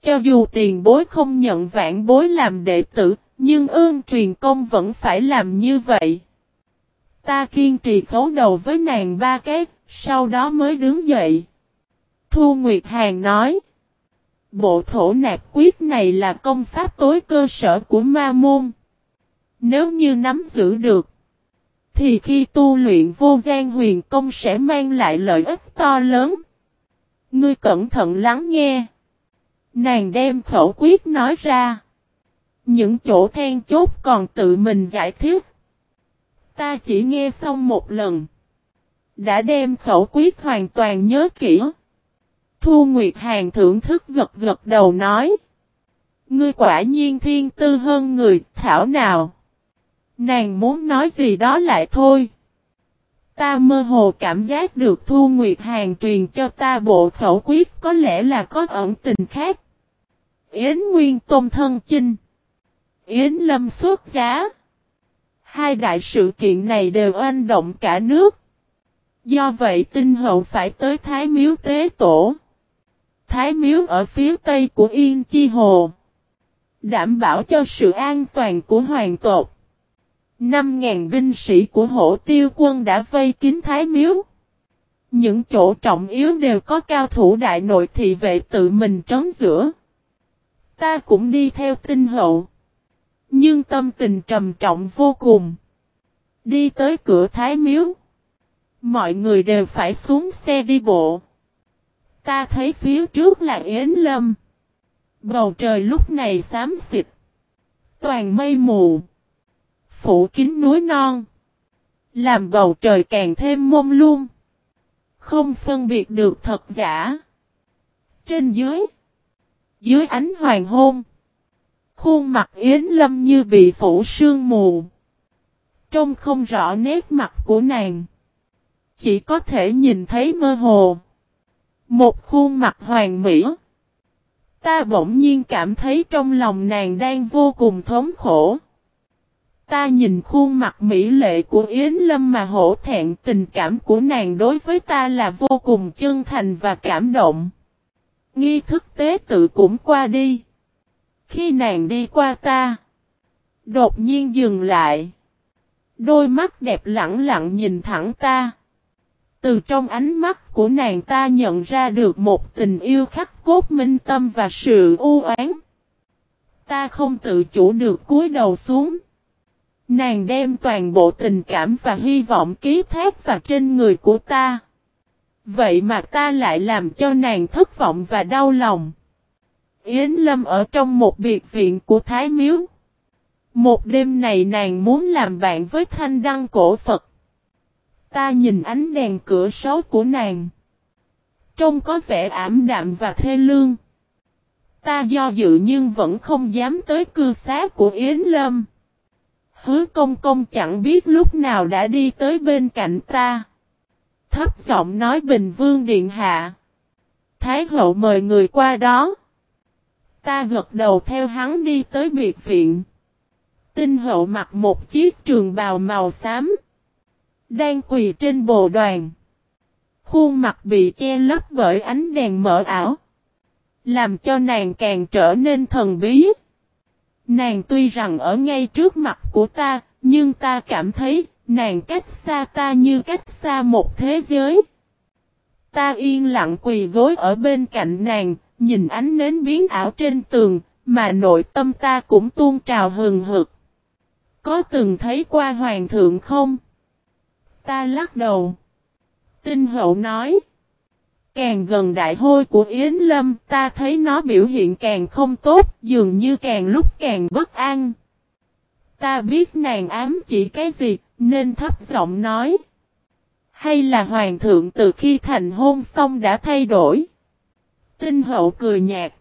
Cho dù tiền bối không nhận vạn bối làm đệ tử, nhưng ơn truyền công vẫn phải làm như vậy. Ta kiên trì khấu đầu với nàng ba cái, sau đó mới đứng dậy. Thu Nguyệt Hàn nói. Bộ thổ nạp quyết này là công pháp tối cơ sở của ma môn. Nếu như nắm giữ được, thì khi tu luyện vô gian huyền công sẽ mang lại lợi ích to lớn. Ngươi cẩn thận lắng nghe. Nàng đem khẩu quyết nói ra. Những chỗ then chốt còn tự mình giải thích. Ta chỉ nghe xong một lần. Đã đem khẩu quyết hoàn toàn nhớ kỹ. Thu Nguyệt Hàn thưởng thức gật gật đầu nói. Ngươi quả nhiên thiên tư hơn người, thảo nào. Nàng muốn nói gì đó lại thôi. Ta mơ hồ cảm giác được Thu Nguyệt Hàn truyền cho ta bộ khẩu quyết, có lẽ là có ẩn tình khác. Yến Nguyên Tôn Thân Chinh Yến Lâm xuất giá Hai đại sự kiện này đều oanh động cả nước. Do vậy tinh hậu phải tới Thái Miếu Tế Tổ. Thái Miếu ở phía tây của Yên Chi Hồ. Đảm bảo cho sự an toàn của hoàng tộc. 5.000 binh sĩ của hổ tiêu quân đã vây kín Thái Miếu. Những chỗ trọng yếu đều có cao thủ đại nội thị vệ tự mình trấn giữa. Ta cũng đi theo tinh hậu. Nhưng tâm tình trầm trọng vô cùng. Đi tới cửa Thái Miếu. Mọi người đều phải xuống xe đi bộ. Ta thấy phía trước là Yến Lâm. Bầu trời lúc này xám xịt. Toàn mây mù. Phủ kín núi non. Làm bầu trời càng thêm mông lung. Không phân biệt được thật giả. Trên dưới. Dưới ánh hoàng hôn. Khuôn mặt Yến Lâm như bị phủ sương mù. Trông không rõ nét mặt của nàng. Chỉ có thể nhìn thấy mơ hồ. Một khuôn mặt hoàn mỹ. Ta bỗng nhiên cảm thấy trong lòng nàng đang vô cùng thống khổ. Ta nhìn khuôn mặt mỹ lệ của Yến Lâm mà hổ thẹn tình cảm của nàng đối với ta là vô cùng chân thành và cảm động. Nghi thức tế tự cũng qua đi. Khi nàng đi qua ta, đột nhiên dừng lại. Đôi mắt đẹp lặng lặng nhìn thẳng ta. Từ trong ánh mắt của nàng ta nhận ra được một tình yêu khắc cốt minh tâm và sự u oán. Ta không tự chủ được cúi đầu xuống. Nàng đem toàn bộ tình cảm và hy vọng ký thác vào trên người của ta. Vậy mà ta lại làm cho nàng thất vọng và đau lòng. Yến Lâm ở trong một biệt viện của Thái Miếu. Một đêm này nàng muốn làm bạn với thanh đăng cổ Phật. Ta nhìn ánh đèn cửa sổ của nàng. Trông có vẻ ảm đạm và thê lương. Ta do dự nhưng vẫn không dám tới cư xá của Yến Lâm. Hứa công công chẳng biết lúc nào đã đi tới bên cạnh ta. Thấp giọng nói Bình Vương Điện Hạ. Thái hậu mời người qua đó. Ta gật đầu theo hắn đi tới biệt viện. Tinh hậu mặc một chiếc trường bào màu xám. Đang quỳ trên bồ đoàn. Khuôn mặt bị che lấp bởi ánh đèn mở ảo. Làm cho nàng càng trở nên thần bí. Nàng tuy rằng ở ngay trước mặt của ta, nhưng ta cảm thấy nàng cách xa ta như cách xa một thế giới. Ta yên lặng quỳ gối ở bên cạnh nàng, nhìn ánh nến biến ảo trên tường, mà nội tâm ta cũng tuôn trào hừng hực. Có từng thấy qua hoàng thượng không? Ta lắc đầu. Tinh hậu nói. Càng gần đại hôi của Yến Lâm, ta thấy nó biểu hiện càng không tốt, dường như càng lúc càng bất an. Ta biết nàng ám chỉ cái gì, nên thấp giọng nói. Hay là hoàng thượng từ khi thành hôn xong đã thay đổi? Tinh hậu cười nhạt.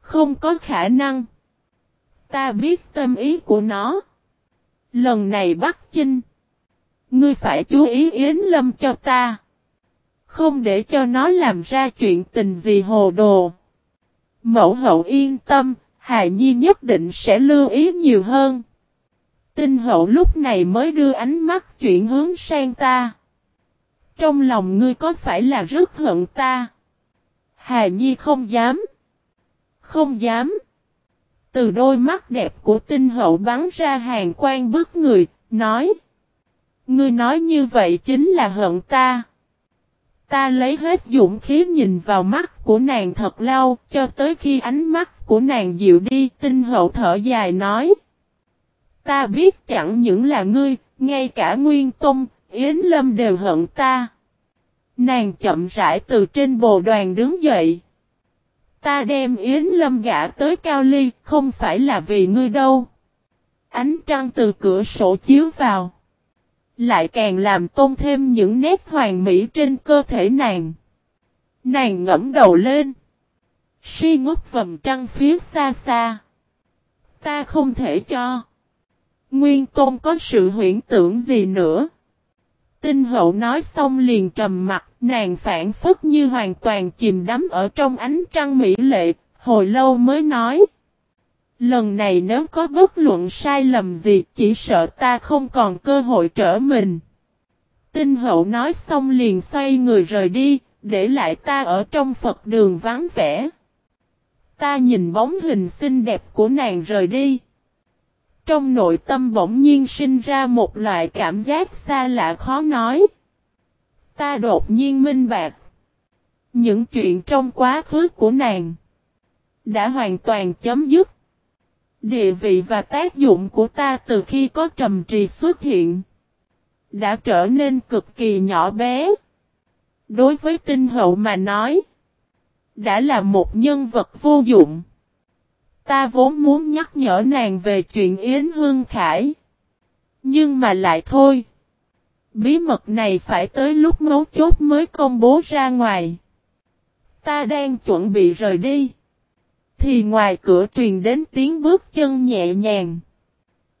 Không có khả năng. Ta biết tâm ý của nó. Lần này bắt chinh. Ngươi phải chú ý Yến Lâm cho ta. Không để cho nó làm ra chuyện tình gì hồ đồ. Mẫu hậu yên tâm, hà Nhi nhất định sẽ lưu ý nhiều hơn. Tinh hậu lúc này mới đưa ánh mắt chuyển hướng sang ta. Trong lòng ngươi có phải là rất hận ta? Hà Nhi không dám. Không dám. Từ đôi mắt đẹp của tinh hậu bắn ra hàng quan bức người, nói. Ngươi nói như vậy chính là hận ta. Ta lấy hết dũng khí nhìn vào mắt của nàng thật lâu, cho tới khi ánh mắt của nàng dịu đi, tinh hậu thở dài nói. Ta biết chẳng những là ngươi, ngay cả Nguyên Tông, Yến Lâm đều hận ta. Nàng chậm rãi từ trên bồ đoàn đứng dậy. Ta đem Yến Lâm gã tới Cao Ly, không phải là vì ngươi đâu. Ánh trăng từ cửa sổ chiếu vào. Lại càng làm tôn thêm những nét hoàn mỹ trên cơ thể nàng. Nàng ngẫm đầu lên. suy ngốc vầm trăng phía xa xa. Ta không thể cho. Nguyên Tôn có sự huyễn tưởng gì nữa. Tinh hậu nói xong liền trầm mặt, nàng phản phất như hoàn toàn chìm đắm ở trong ánh trăng mỹ lệ, hồi lâu mới nói. Lần này nếu có bất luận sai lầm gì, chỉ sợ ta không còn cơ hội trở mình. Tinh hậu nói xong liền xoay người rời đi, để lại ta ở trong Phật đường vắng vẻ. Ta nhìn bóng hình xinh đẹp của nàng rời đi. Trong nội tâm bỗng nhiên sinh ra một loại cảm giác xa lạ khó nói. Ta đột nhiên minh bạc. Những chuyện trong quá khứ của nàng đã hoàn toàn chấm dứt. Địa vị và tác dụng của ta từ khi có trầm trì xuất hiện đã trở nên cực kỳ nhỏ bé. Đối với tinh hậu mà nói, đã là một nhân vật vô dụng. Ta vốn muốn nhắc nhở nàng về chuyện Yến Hương Khải. Nhưng mà lại thôi. Bí mật này phải tới lúc mấu chốt mới công bố ra ngoài. Ta đang chuẩn bị rời đi. Thì ngoài cửa truyền đến tiếng bước chân nhẹ nhàng.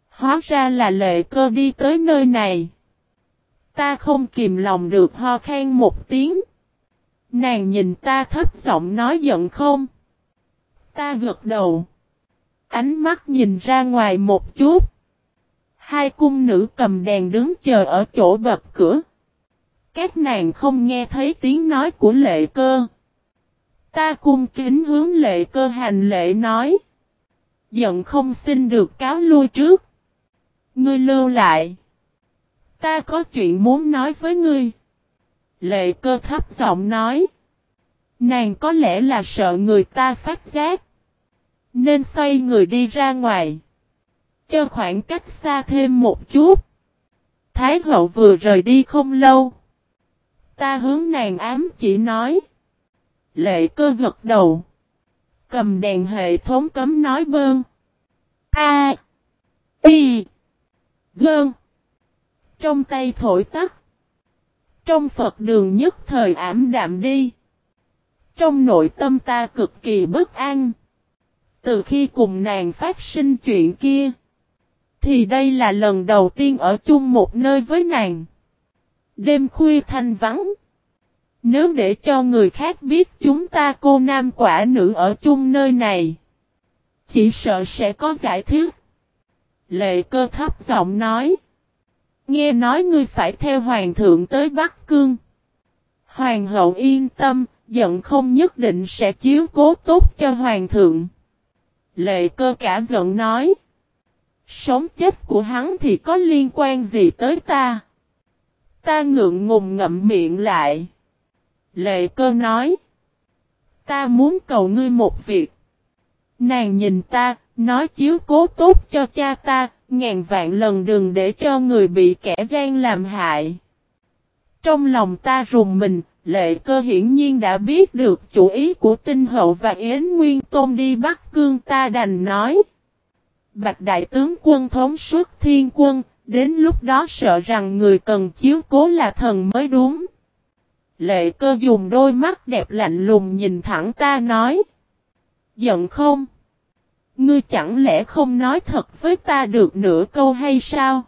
Hóa ra là lệ cơ đi tới nơi này. Ta không kìm lòng được ho khen một tiếng. Nàng nhìn ta thấp giọng nói giận không? Ta gật đầu. Ánh mắt nhìn ra ngoài một chút. Hai cung nữ cầm đèn đứng chờ ở chỗ bập cửa. Các nàng không nghe thấy tiếng nói của lệ cơ. Ta cung kính hướng lệ cơ hành lệ nói. Giận không xin được cáo lui trước. Ngươi lưu lại. Ta có chuyện muốn nói với ngươi. Lệ cơ thấp giọng nói. Nàng có lẽ là sợ người ta phát giác. Nên xoay người đi ra ngoài. Cho khoảng cách xa thêm một chút. Thái hậu vừa rời đi không lâu. Ta hướng nàng ám chỉ nói. Lệ cơ gật đầu. Cầm đèn hệ thống cấm nói bơn. A. Y. Gơn. Trong tay thổi tắt. Trong Phật đường nhất thời ảm đạm đi. Trong nội tâm ta cực kỳ bất an. Từ khi cùng nàng phát sinh chuyện kia. Thì đây là lần đầu tiên ở chung một nơi với nàng. Đêm khuya thanh vắng. Nếu để cho người khác biết chúng ta cô nam quả nữ ở chung nơi này. Chỉ sợ sẽ có giải thích. Lệ cơ thấp giọng nói. Nghe nói ngươi phải theo hoàng thượng tới Bắc Cương. Hoàng hậu yên tâm, giận không nhất định sẽ chiếu cố tốt cho hoàng thượng. Lệ cơ cả giận nói. Sống chết của hắn thì có liên quan gì tới ta? Ta ngượng ngùng ngậm miệng lại. Lệ cơ nói. Ta muốn cầu ngươi một việc. Nàng nhìn ta, nói chiếu cố tốt cho cha ta, ngàn vạn lần đừng để cho người bị kẻ gian làm hại. Trong lòng ta rùng mình, lệ cơ hiển nhiên đã biết được chủ ý của tinh hậu và Yến Nguyên Tôn đi bắt cương ta đành nói. Bạch đại tướng quân thống suốt thiên quân, đến lúc đó sợ rằng người cần chiếu cố là thần mới đúng. Lệ cơ dùng đôi mắt đẹp lạnh lùng nhìn thẳng ta nói. Giận không? Ngươi chẳng lẽ không nói thật với ta được nửa câu hay sao?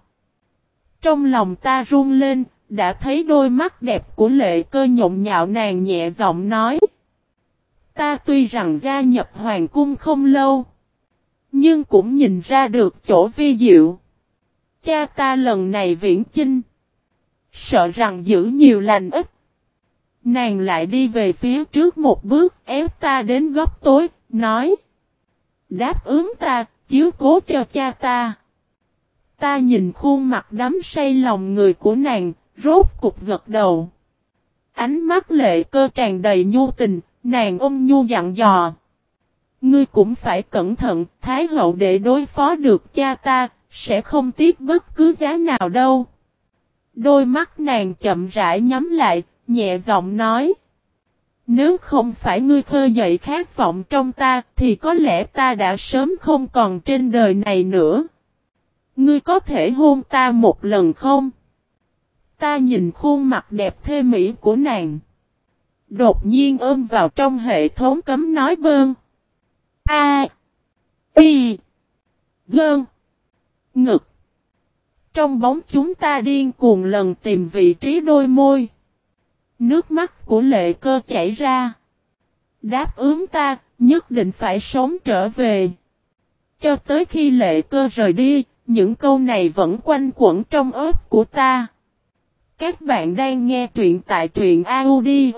Trong lòng ta run lên, đã thấy đôi mắt đẹp của lệ cơ nhộn nhạo nàng nhẹ giọng nói. Ta tuy rằng gia nhập hoàng cung không lâu, nhưng cũng nhìn ra được chỗ vi diệu. Cha ta lần này viễn chinh, sợ rằng giữ nhiều lành ít. Nàng lại đi về phía trước một bước ép ta đến góc tối, nói. Đáp ứng ta, chiếu cố cho cha ta. Ta nhìn khuôn mặt đắm say lòng người của nàng, rốt cục gật đầu. Ánh mắt lệ cơ tràn đầy nhu tình, nàng ôm nhu dặn dò. Ngươi cũng phải cẩn thận, Thái hậu để đối phó được cha ta, sẽ không tiếc bất cứ giá nào đâu. Đôi mắt nàng chậm rãi nhắm lại, nhẹ giọng nói. Nếu không phải ngươi khơi dậy khát vọng trong ta, thì có lẽ ta đã sớm không còn trên đời này nữa. Ngươi có thể hôn ta một lần không? Ta nhìn khuôn mặt đẹp thê mỹ của nàng. Đột nhiên ôm vào trong hệ thống cấm nói bơn. A. Y. Gơn. Ngực. Trong bóng chúng ta điên cuồng lần tìm vị trí đôi môi. Nước mắt của lệ cơ chảy ra. Đáp ứng ta, nhất định phải sống trở về. Cho tới khi lệ cơ rời đi, những câu này vẫn quanh quẩn trong ớt của ta. Các bạn đang nghe truyện tại truyện audio.fiz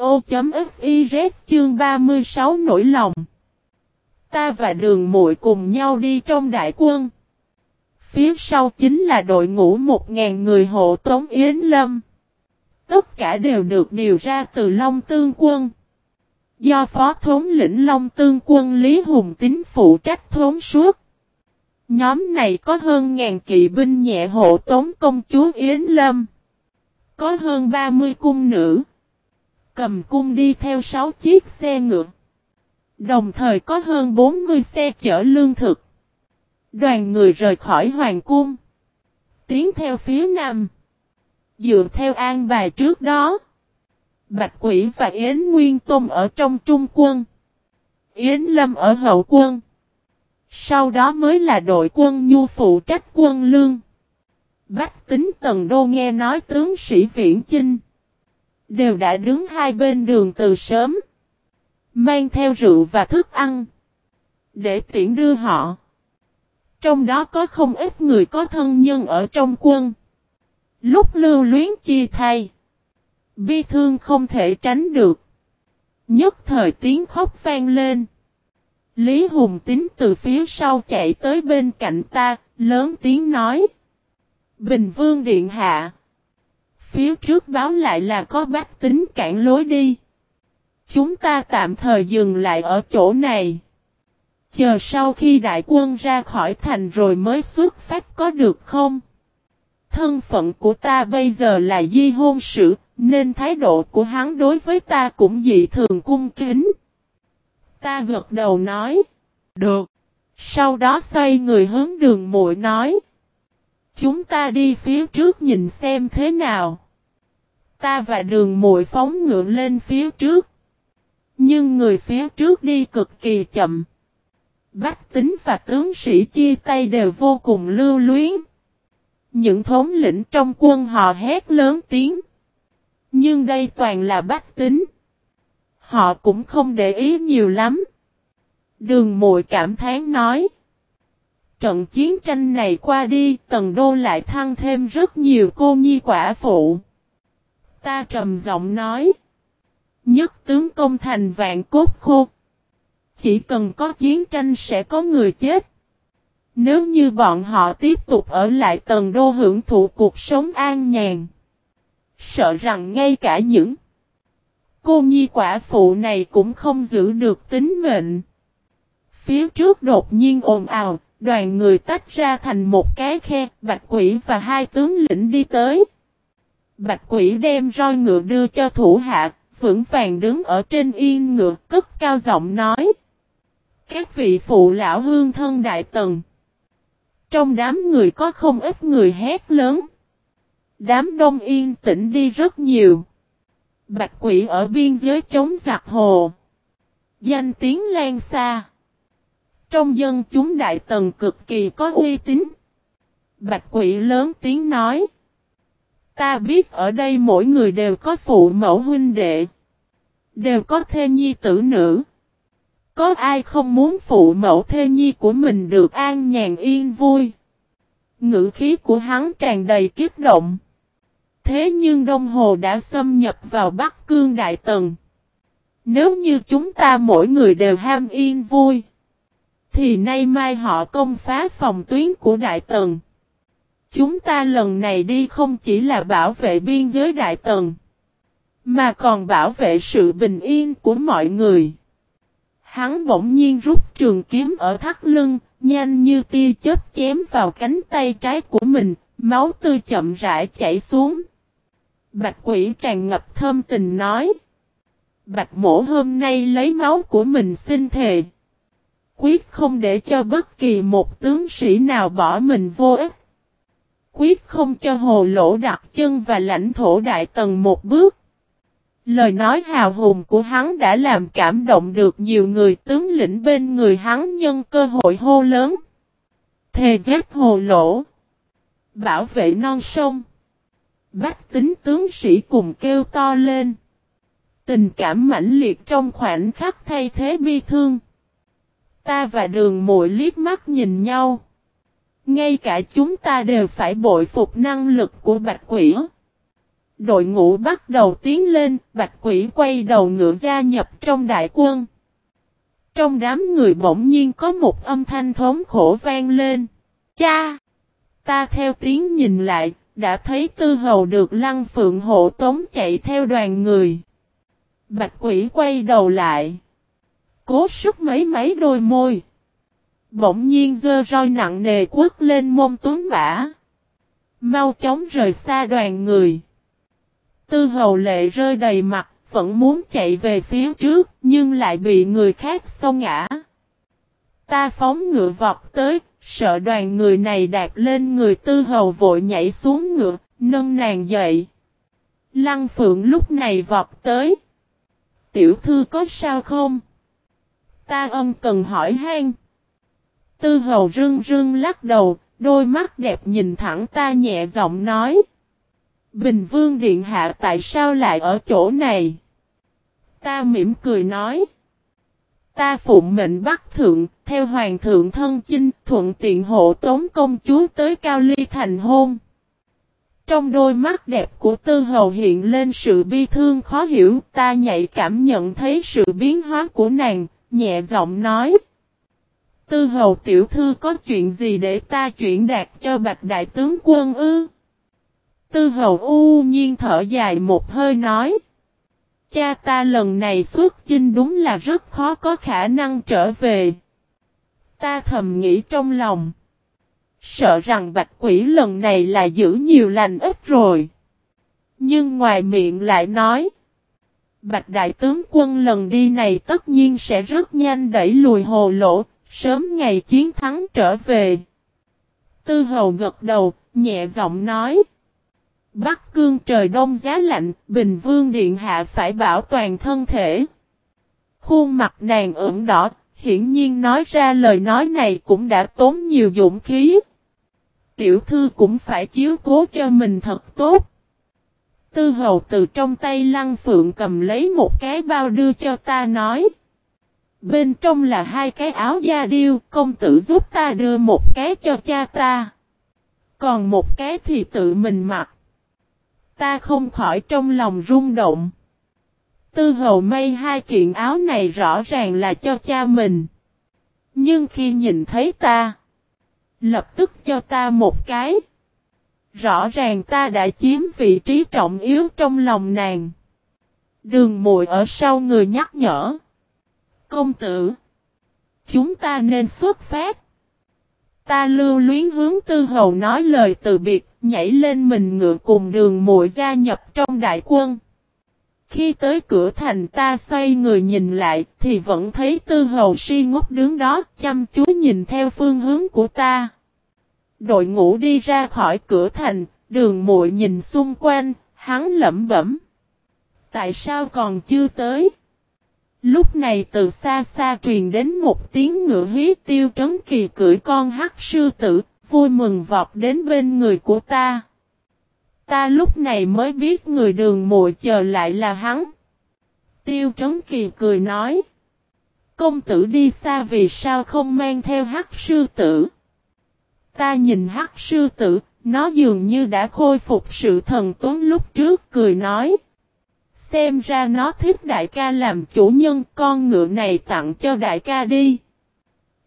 chương 36 nổi lòng. Ta và đường muội cùng nhau đi trong đại quân. Phía sau chính là đội ngũ một ngàn người hộ tống Yến Lâm. Tất cả đều được điều ra từ Long Tương Quân. Do Phó Thống lĩnh Long Tương Quân Lý Hùng Tín phụ trách thốn suốt. Nhóm này có hơn ngàn kỵ binh nhẹ hộ tống công chúa Yến Lâm. Có hơn 30 cung nữ. Cầm cung đi theo 6 chiếc xe ngựa. Đồng thời có hơn 40 xe chở lương thực. Đoàn người rời khỏi Hoàng cung. Tiến theo phía nam. Dựa theo an bài trước đó. Bạch Quỷ và Yến Nguyên Tôn ở trong trung quân. Yến Lâm ở hậu quân. Sau đó mới là đội quân nhu phụ trách quân lương. Bách tính tần đô nghe nói tướng sĩ viễn chinh. Đều đã đứng hai bên đường từ sớm. Mang theo rượu và thức ăn. Để tiễn đưa họ. Trong đó có không ít người có thân nhân ở trong quân. Lúc lưu luyến chia thay. Bi thương không thể tránh được. Nhất thời tiếng khóc vang lên. Lý Hùng Tín từ phía sau chạy tới bên cạnh ta, lớn tiếng nói. Bình Vương Điện Hạ. Phía trước báo lại là có bách tính cản lối đi. Chúng ta tạm thời dừng lại ở chỗ này. Chờ sau khi đại quân ra khỏi thành rồi mới xuất phát có được không? Thân phận của ta bây giờ là di hôn sự, nên thái độ của hắn đối với ta cũng dị thường cung kính. Ta gật đầu nói. Được. Sau đó xoay người hướng đường muội nói. Chúng ta đi phía trước nhìn xem thế nào. Ta và đường muội phóng ngựa lên phía trước. Nhưng người phía trước đi cực kỳ chậm. Bách tính và tướng sĩ chia tay đều vô cùng lưu luyến. Những thống lĩnh trong quân họ hét lớn tiếng. Nhưng đây toàn là bách tính. Họ cũng không để ý nhiều lắm. Đường mội cảm thán nói. Trận chiến tranh này qua đi, tần đô lại thăng thêm rất nhiều cô nhi quả phụ. Ta trầm giọng nói. Nhất tướng công thành vạn cốt khô. Chỉ cần có chiến tranh sẽ có người chết. Nếu như bọn họ tiếp tục ở lại tầng đô hưởng thụ cuộc sống an nhàn. Sợ rằng ngay cả những cô nhi quả phụ này cũng không giữ được tính mệnh. Phía trước đột nhiên ồn ào, đoàn người tách ra thành một cái khe, bạch quỷ và hai tướng lĩnh đi tới. Bạch quỷ đem roi ngựa đưa cho thủ hạ, vững vàng đứng ở trên yên ngựa, cất cao giọng nói. Các vị phụ lão hương thân đại tần. Trong đám người có không ít người hét lớn. Đám đông yên tĩnh đi rất nhiều. Bạch quỷ ở biên giới chống giặc hồ. Danh tiếng lan xa. Trong dân chúng đại tần cực kỳ có uy tín. Bạch quỷ lớn tiếng nói. Ta biết ở đây mỗi người đều có phụ mẫu huynh đệ. Đều có thê nhi tử nữ. Có ai không muốn phụ mẫu thê nhi của mình được an nhàn yên vui. Ngữ khí của hắn tràn đầy kiếp động. Thế nhưng Đông Hồ đã xâm nhập vào Bắc Cương Đại Tần. Nếu như chúng ta mỗi người đều ham yên vui. Thì nay mai họ công phá phòng tuyến của Đại Tần. Chúng ta lần này đi không chỉ là bảo vệ biên giới Đại Tần. Mà còn bảo vệ sự bình yên của mọi người. Hắn bỗng nhiên rút trường kiếm ở thắt lưng, nhanh như tia chớp chém vào cánh tay trái của mình, máu tươi chậm rãi chảy xuống. Bạch quỷ tràn ngập thơm tình nói. Bạch mổ hôm nay lấy máu của mình xin thề. Quyết không để cho bất kỳ một tướng sĩ nào bỏ mình vô ích. Quyết không cho hồ lỗ đặt chân và lãnh thổ đại tầng một bước. Lời nói hào hùng của hắn đã làm cảm động được nhiều người, tướng lĩnh bên người hắn nhân cơ hội hô lớn. Thề giết hồ lỗ. Bảo vệ non sông. Bách tính tướng sĩ cùng kêu to lên. Tình cảm mãnh liệt trong khoảnh khắc thay thế bi thương. Ta và đường muội liếc mắt nhìn nhau. Ngay cả chúng ta đều phải bội phục năng lực của bạch quỷ. Đội ngũ bắt đầu tiến lên, bạch quỷ quay đầu ngựa gia nhập trong đại quân. Trong đám người bỗng nhiên có một âm thanh thống khổ vang lên. Cha! Ta theo tiếng nhìn lại, đã thấy tư hầu được lăng phượng hộ tống chạy theo đoàn người. Bạch quỷ quay đầu lại. Cố sức mấy mấy đôi môi. Bỗng nhiên dơ roi nặng nề quất lên mông tuấn mã. Mau chóng rời xa đoàn người. Tư hầu lệ rơi đầy mặt, vẫn muốn chạy về phía trước, nhưng lại bị người khác xông ngã. Ta phóng ngựa vọt tới, sợ đoàn người này đạp lên người tư hầu vội nhảy xuống ngựa, nâng nàng dậy. Lăng phượng lúc này vọt tới. Tiểu thư có sao không? Ta ân cần hỏi han. Tư hầu rưng rưng lắc đầu, đôi mắt đẹp nhìn thẳng ta nhẹ giọng nói. Bình Vương Điện Hạ tại sao lại ở chỗ này? Ta mỉm cười nói. Ta phụng mệnh bắt thượng, theo hoàng thượng thân chinh, thuận tiện hộ tống công chúa tới Cao Ly thành hôn. Trong đôi mắt đẹp của tư hầu hiện lên sự bi thương khó hiểu, ta nhạy cảm nhận thấy sự biến hóa của nàng, nhẹ giọng nói. Tư hầu tiểu thư có chuyện gì để ta chuyển đạt cho bạch đại tướng quân ư? Tư hầu u nhiên thở dài một hơi nói. Cha ta lần này xuất chinh đúng là rất khó có khả năng trở về. Ta thầm nghĩ trong lòng. Sợ rằng bạch quỷ lần này là giữ nhiều lành ít rồi. Nhưng ngoài miệng lại nói. Bạch đại tướng quân lần đi này tất nhiên sẽ rất nhanh đẩy lùi hồ lỗ, sớm ngày chiến thắng trở về. Tư hầu gật đầu, nhẹ giọng nói. Bắc cương trời đông giá lạnh, Bình Vương Điện Hạ phải bảo toàn thân thể. Khuôn mặt nàng ửng đỏ, hiển nhiên nói ra lời nói này cũng đã tốn nhiều dũng khí. Tiểu thư cũng phải chiếu cố cho mình thật tốt. Tư hầu từ trong tay lăng phượng cầm lấy một cái bao đưa cho ta nói. Bên trong là hai cái áo da điêu, công tử giúp ta đưa một cái cho cha ta. Còn một cái thì tự mình mặc. Ta không khỏi trong lòng rung động. Tư hầu may hai kiện áo này rõ ràng là cho cha mình. Nhưng khi nhìn thấy ta, lập tức cho ta một cái. Rõ ràng ta đã chiếm vị trí trọng yếu trong lòng nàng. Đường mùi ở sau người nhắc nhở. Công tử. Chúng ta nên xuất phát. Ta lưu luyến hướng tư hầu nói lời từ biệt, nhảy lên mình ngựa cùng đường muội gia nhập trong đại quân. Khi tới cửa thành ta xoay người nhìn lại thì vẫn thấy tư hầu si ngốc đứng đó chăm chú nhìn theo phương hướng của ta. Đội ngũ đi ra khỏi cửa thành, đường muội nhìn xung quanh, hắn lẩm bẩm. Tại sao còn chưa tới? Lúc này từ xa xa truyền đến một tiếng ngựa hí tiêu trấn kỳ cưỡi con hắc sư tử, vui mừng vọt đến bên người của ta. Ta lúc này mới biết người đường muội chờ lại là hắn. Tiêu trấn kỳ cười nói. Công tử đi xa vì sao không mang theo hắc sư tử? Ta nhìn hắc sư tử, nó dường như đã khôi phục sự thần tuấn lúc trước cười nói. Xem ra nó thích đại ca làm chủ nhân con ngựa này tặng cho đại ca đi.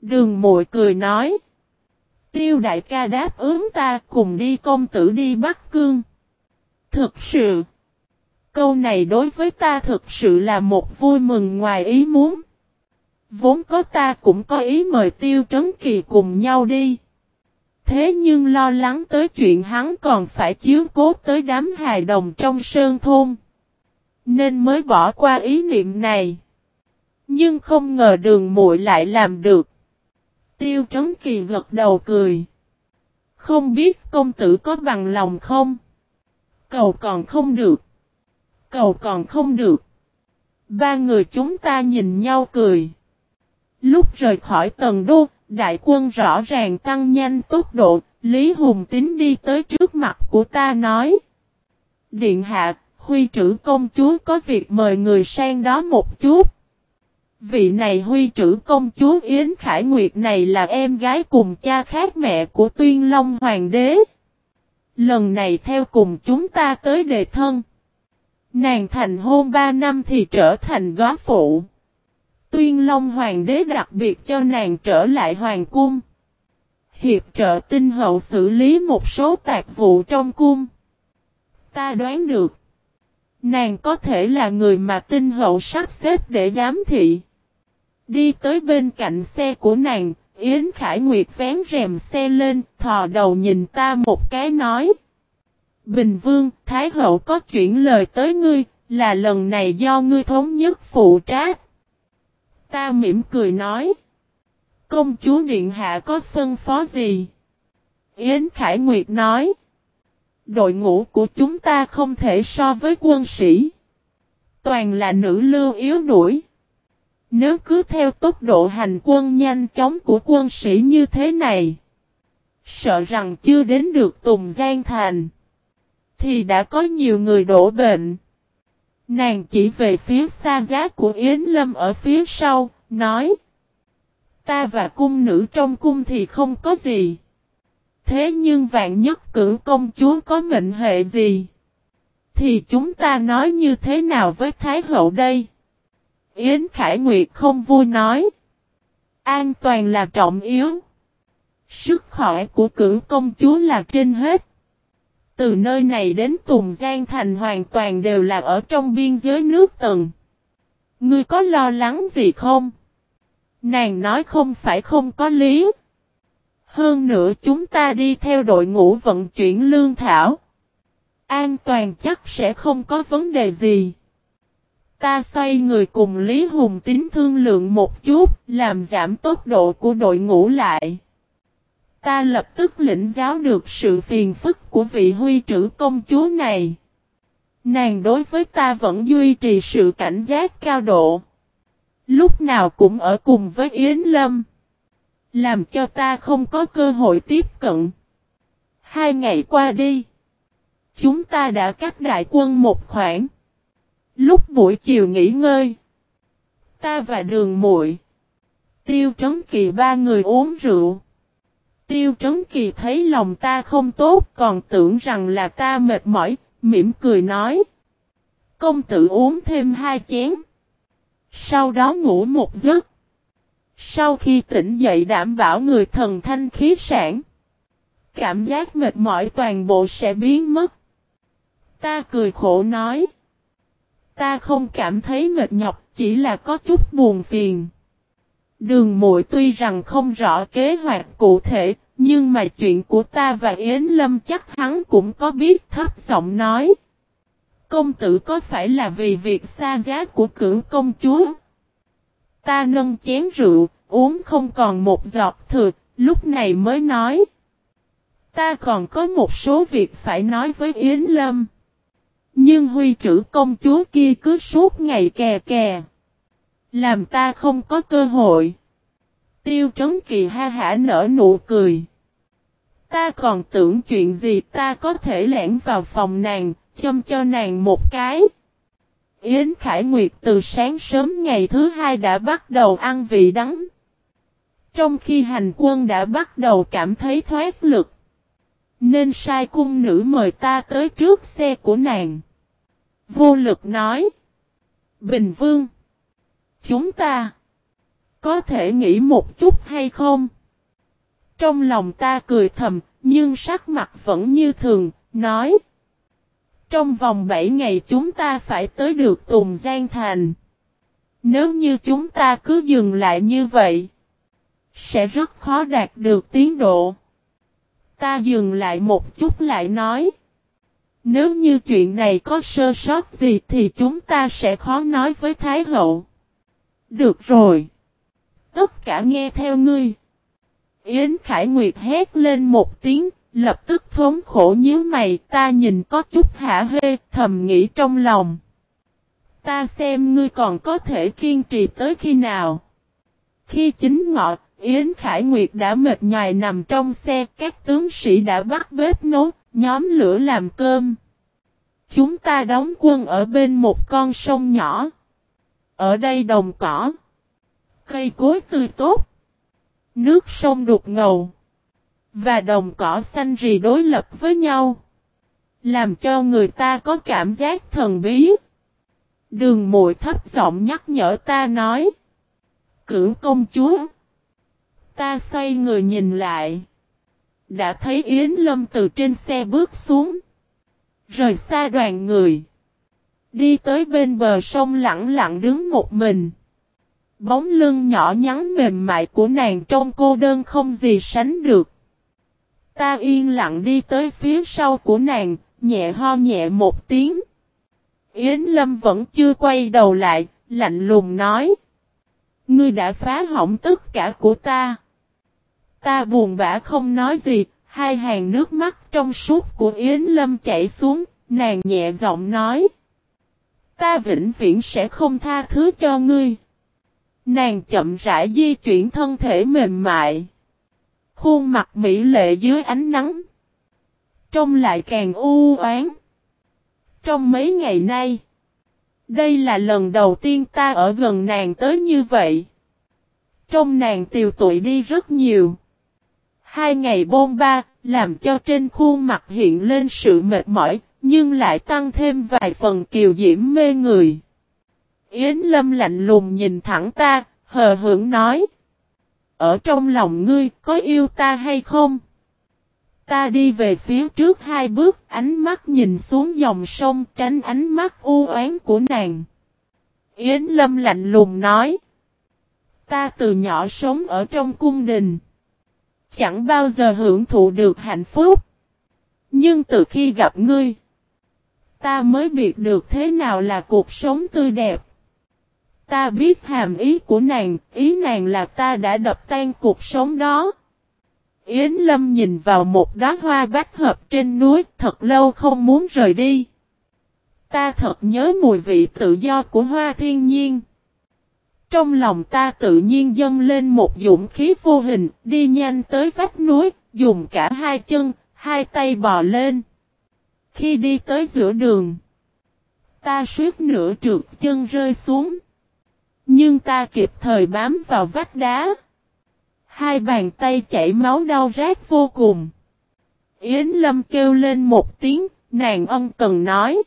Đường mội cười nói. Tiêu đại ca đáp ứng ta cùng đi công tử đi Bắc Cương. Thực sự. Câu này đối với ta thực sự là một vui mừng ngoài ý muốn. Vốn có ta cũng có ý mời Tiêu Trấn Kỳ cùng nhau đi. Thế nhưng lo lắng tới chuyện hắn còn phải chiếu cố tới đám hài đồng trong sơn thôn. Nên mới bỏ qua ý niệm này. Nhưng không ngờ đường muội lại làm được. Tiêu Trấn Kỳ gật đầu cười. Không biết công tử có bằng lòng không? Cầu còn không được. Cầu còn không được. Ba người chúng ta nhìn nhau cười. Lúc rời khỏi tầng đô, đại quân rõ ràng tăng nhanh tốc độ, Lý Hùng Tín đi tới trước mặt của ta nói. Điện hạ, huy trữ công chúa có việc mời người sang đó một chút. Vị này huy trữ công chúa Yến Khải Nguyệt này là em gái cùng cha khác mẹ của Tuyên Long Hoàng đế. Lần này theo cùng chúng ta tới đề thân. Nàng thành hôn ba năm thì trở thành góa phụ. Tuyên Long Hoàng đế đặc biệt cho nàng trở lại Hoàng cung. Hiệp trợ tinh hậu xử lý một số tạc vụ trong cung. Ta đoán được. Nàng có thể là người mà tinh hậu sắp xếp để giám thị. Đi tới bên cạnh xe của nàng, Yến Khải Nguyệt vén rèm xe lên, thò đầu nhìn ta một cái nói. Bình Vương, Thái Hậu có chuyển lời tới ngươi, là lần này do ngươi thống nhất phụ trách. Ta mỉm cười nói. Công chúa Điện Hạ có phân phó gì? Yến Khải Nguyệt nói. Đội ngũ của chúng ta không thể so với quân sĩ. Toàn là nữ lưu yếu đuổi. Nếu cứ theo tốc độ hành quân nhanh chóng của quân sĩ như thế này. Sợ rằng chưa đến được Tùng Giang Thành. Thì đã có nhiều người đổ bệnh. Nàng chỉ về phía xa giá của Yến Lâm ở phía sau, nói. Ta và cung nữ trong cung thì không có gì. Thế nhưng vạn nhất cử công chúa có mệnh hệ gì? Thì chúng ta nói như thế nào với Thái hậu đây? Yến Khải Nguyệt không vui nói. An toàn là trọng yếu. Sức khỏe của cử công chúa là trên hết. Từ nơi này đến Tùng Giang Thành hoàn toàn đều là ở trong biên giới nước tầng. Ngươi có lo lắng gì không? Nàng nói không phải không có lý. Hơn nữa chúng ta đi theo đội ngũ vận chuyển lương thảo. An toàn chắc sẽ không có vấn đề gì. Ta xoay người cùng Lý Hùng tính thương lượng một chút, làm giảm tốc độ của đội ngũ lại. Ta lập tức lĩnh giáo được sự phiền phức của vị huy trữ công chúa này. Nàng đối với ta vẫn duy trì sự cảnh giác cao độ. Lúc nào cũng ở cùng với Yến Lâm. Làm cho ta không có cơ hội tiếp cận. Hai ngày qua đi. Chúng ta đã cắt đại quân một khoảng. Lúc buổi chiều nghỉ ngơi. Ta và đường muội Tiêu trấn kỳ ba người uống rượu. Tiêu trấn kỳ thấy lòng ta không tốt còn tưởng rằng là ta mệt mỏi, mỉm cười nói. Công tử uống thêm hai chén. Sau đó ngủ một giấc. Sau khi tỉnh dậy đảm bảo người thần thanh khí sản. Cảm giác mệt mỏi toàn bộ sẽ biến mất. Ta cười khổ nói. Ta không cảm thấy mệt nhọc, chỉ là có chút buồn phiền. Đường muội tuy rằng không rõ kế hoạch cụ thể, nhưng mà chuyện của ta và Yến Lâm chắc hắn cũng có biết thấp giọng nói. Công tử có phải là vì việc xa giá của cưỡng công chúa? Ta nâng chén rượu, uống không còn một giọt thừa, lúc này mới nói. Ta còn có một số việc phải nói với Yến Lâm. Nhưng huy trữ công chúa kia cứ suốt ngày kè kè. Làm ta không có cơ hội. Tiêu trấn kỳ ha hả nở nụ cười. Ta còn tưởng chuyện gì ta có thể lẻn vào phòng nàng, châm cho nàng một cái. Yến Khải Nguyệt từ sáng sớm ngày thứ hai đã bắt đầu ăn vị đắng. Trong khi hành quân đã bắt đầu cảm thấy thoát lực. Nên sai cung nữ mời ta tới trước xe của nàng. Vô lực nói. Bình Vương. Chúng ta. Có thể nghĩ một chút hay không? Trong lòng ta cười thầm, nhưng sắc mặt vẫn như thường, nói. Trong vòng 7 ngày chúng ta phải tới được Tùng Giang Thành. Nếu như chúng ta cứ dừng lại như vậy, sẽ rất khó đạt được tiến độ. Ta dừng lại một chút lại nói. Nếu như chuyện này có sơ sót gì thì chúng ta sẽ khó nói với Thái Hậu. Được rồi. Tất cả nghe theo ngươi. Yến Khải Nguyệt hét lên một tiếng, lập tức thống khổ nhíu mày, ta nhìn có chút hả hê, thầm nghĩ trong lòng. Ta xem ngươi còn có thể kiên trì tới khi nào. Khi chính ngọ, Yến Khải Nguyệt đã mệt nhòi nằm trong xe, các tướng sĩ đã bắt bếp nấu, nhóm lửa làm cơm. Chúng ta đóng quân ở bên một con sông nhỏ. Ở đây đồng cỏ. Cây cối tươi tốt. Nước sông đục ngầu. Và đồng cỏ xanh rì đối lập với nhau. Làm cho người ta có cảm giác thần bí. Đường mùi thấp giọng nhắc nhở ta nói. Cửu công chúa. Ta xoay người nhìn lại. Đã thấy Yến Lâm từ trên xe bước xuống. Rời xa đoàn người. Đi tới bên bờ sông lặng lặng đứng một mình. Bóng lưng nhỏ nhắn mềm mại của nàng trong cô đơn không gì sánh được. Ta yên lặng đi tới phía sau của nàng, nhẹ ho nhẹ một tiếng. Yến Lâm vẫn chưa quay đầu lại, lạnh lùng nói. Ngươi đã phá hỏng tất cả của ta. Ta buồn bã không nói gì, hai hàng nước mắt trong suốt của Yến Lâm chảy xuống, nàng nhẹ giọng nói. Ta vĩnh viễn sẽ không tha thứ cho ngươi. Nàng chậm rãi di chuyển thân thể mềm mại. Khuôn mặt mỹ lệ dưới ánh nắng. Trông lại càng u oán. Trong mấy ngày nay. Đây là lần đầu tiên ta ở gần nàng tới như vậy. Trong nàng tiều tụi đi rất nhiều. Hai ngày bôn ba, làm cho trên khuôn mặt hiện lên sự mệt mỏi, nhưng lại tăng thêm vài phần kiều diễm mê người. Yến Lâm lạnh lùng nhìn thẳng ta, hờ hững nói. Ở trong lòng ngươi có yêu ta hay không? Ta đi về phía trước hai bước, ánh mắt nhìn xuống dòng sông tránh ánh mắt u oán của nàng. Yến Lâm lạnh lùng nói. Ta từ nhỏ sống ở trong cung đình. Chẳng bao giờ hưởng thụ được hạnh phúc. Nhưng từ khi gặp ngươi, ta mới biết được thế nào là cuộc sống tươi đẹp. Ta biết hàm ý của nàng, ý nàng là ta đã đập tan cuộc sống đó. Yến Lâm nhìn vào một đóa hoa bách hợp trên núi, thật lâu không muốn rời đi. Ta thật nhớ mùi vị tự do của hoa thiên nhiên. Trong lòng ta tự nhiên dâng lên một dũng khí vô hình, đi nhanh tới vách núi, dùng cả hai chân, hai tay bò lên. Khi đi tới giữa đường, ta suýt nửa trượt chân rơi xuống. Nhưng ta kịp thời bám vào vách đá. Hai bàn tay chảy máu đau rát vô cùng. Yến Lâm kêu lên một tiếng, nàng ân cần nói.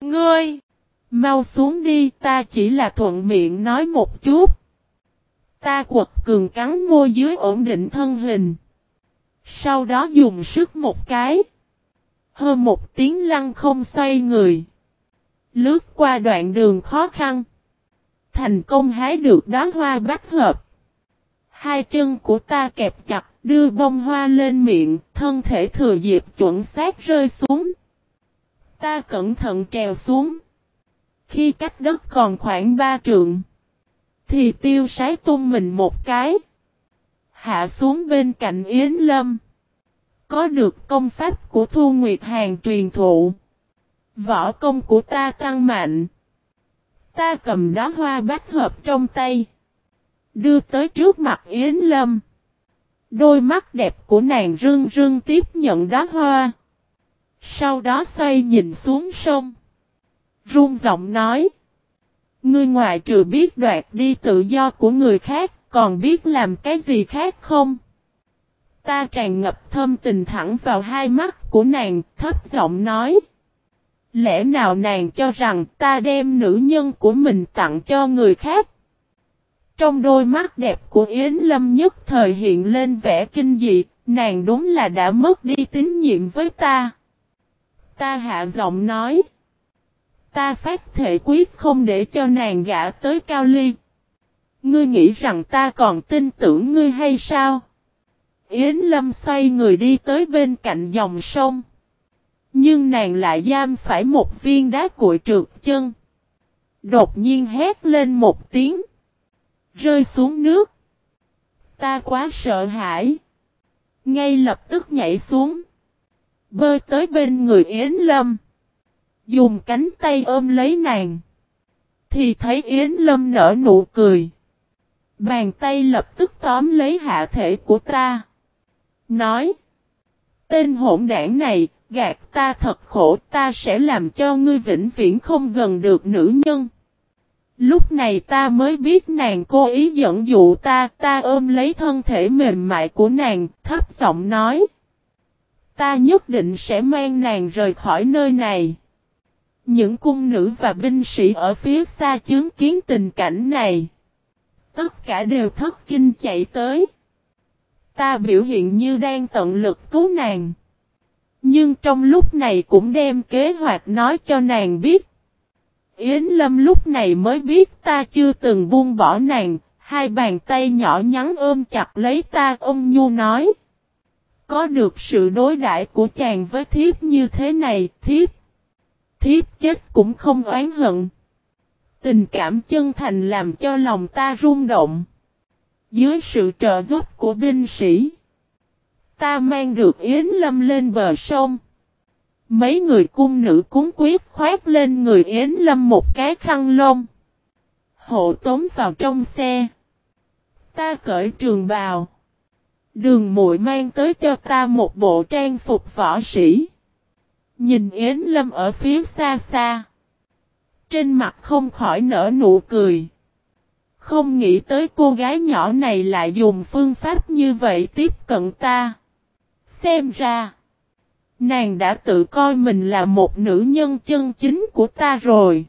Ngươi! Mau xuống đi, ta chỉ là thuận miệng nói một chút. Ta quật cường cắn môi dưới ổn định thân hình. Sau đó dùng sức một cái. Hơn một tiếng lăng không xoay người. Lướt qua đoạn đường khó khăn. Thành công hái được đóa hoa bách hợp. Hai chân của ta kẹp chặt, đưa bông hoa lên miệng, thân thể thừa dịp chuẩn xác rơi xuống. Ta cẩn thận trèo xuống. Khi cách đất còn khoảng ba trượng, thì tiêu sái tung mình một cái. Hạ xuống bên cạnh Yến Lâm. Có được công pháp của Thu Nguyệt Hàng truyền thụ. Võ công của ta tăng mạnh. Ta cầm đó hoa bách hợp trong tay. Đưa tới trước mặt Yến Lâm. Đôi mắt đẹp của nàng rưng rưng tiếp nhận đá hoa. Sau đó xoay nhìn xuống sông run giọng nói. Ngươi ngoại trừ biết đoạt đi tự do của người khác, còn biết làm cái gì khác không? Ta tràn ngập thâm tình thẳng vào hai mắt của nàng, thấp giọng nói. Lẽ nào nàng cho rằng ta đem nữ nhân của mình tặng cho người khác? Trong đôi mắt đẹp của Yến Lâm nhất thời hiện lên vẻ kinh dị, nàng đúng là đã mất đi tín nhiệm với ta. Ta hạ giọng nói. Ta phát thể quyết không để cho nàng gã tới Cao Ly. Ngươi nghĩ rằng ta còn tin tưởng ngươi hay sao? Yến Lâm xoay người đi tới bên cạnh dòng sông. Nhưng nàng lại giam phải một viên đá cuội trượt chân. Đột nhiên hét lên một tiếng. Rơi xuống nước. Ta quá sợ hãi. Ngay lập tức nhảy xuống. Bơi tới bên người Yến Lâm. Dùng cánh tay ôm lấy nàng. Thì thấy Yến Lâm nở nụ cười. Bàn tay lập tức tóm lấy hạ thể của ta. Nói. Tên hỗn đảng này, gạt ta thật khổ ta sẽ làm cho ngươi vĩnh viễn không gần được nữ nhân. Lúc này ta mới biết nàng cố ý dẫn dụ ta, ta ôm lấy thân thể mềm mại của nàng, thấp giọng nói. Ta nhất định sẽ mang nàng rời khỏi nơi này. Những cung nữ và binh sĩ ở phía xa chứng kiến tình cảnh này. Tất cả đều thất kinh chạy tới. Ta biểu hiện như đang tận lực cứu nàng. Nhưng trong lúc này cũng đem kế hoạch nói cho nàng biết. Yến Lâm lúc này mới biết ta chưa từng buông bỏ nàng, hai bàn tay nhỏ nhắn ôm chặt lấy ta ông Nhu nói. Có được sự đối đãi của chàng với thiếp như thế này, thiếp. Thiếp chết cũng không oán hận. Tình cảm chân thành làm cho lòng ta rung động. Dưới sự trợ giúp của binh sĩ, ta mang được Yến Lâm lên bờ sông. Mấy người cung nữ cúng quyết khoát lên người Yến Lâm một cái khăn lông. Hộ tống vào trong xe. Ta cởi trường bào. Đường muội mang tới cho ta một bộ trang phục võ sĩ. Nhìn Yến Lâm ở phía xa xa. Trên mặt không khỏi nở nụ cười. Không nghĩ tới cô gái nhỏ này lại dùng phương pháp như vậy tiếp cận ta. Xem ra. Nàng đã tự coi mình là một nữ nhân chân chính của ta rồi.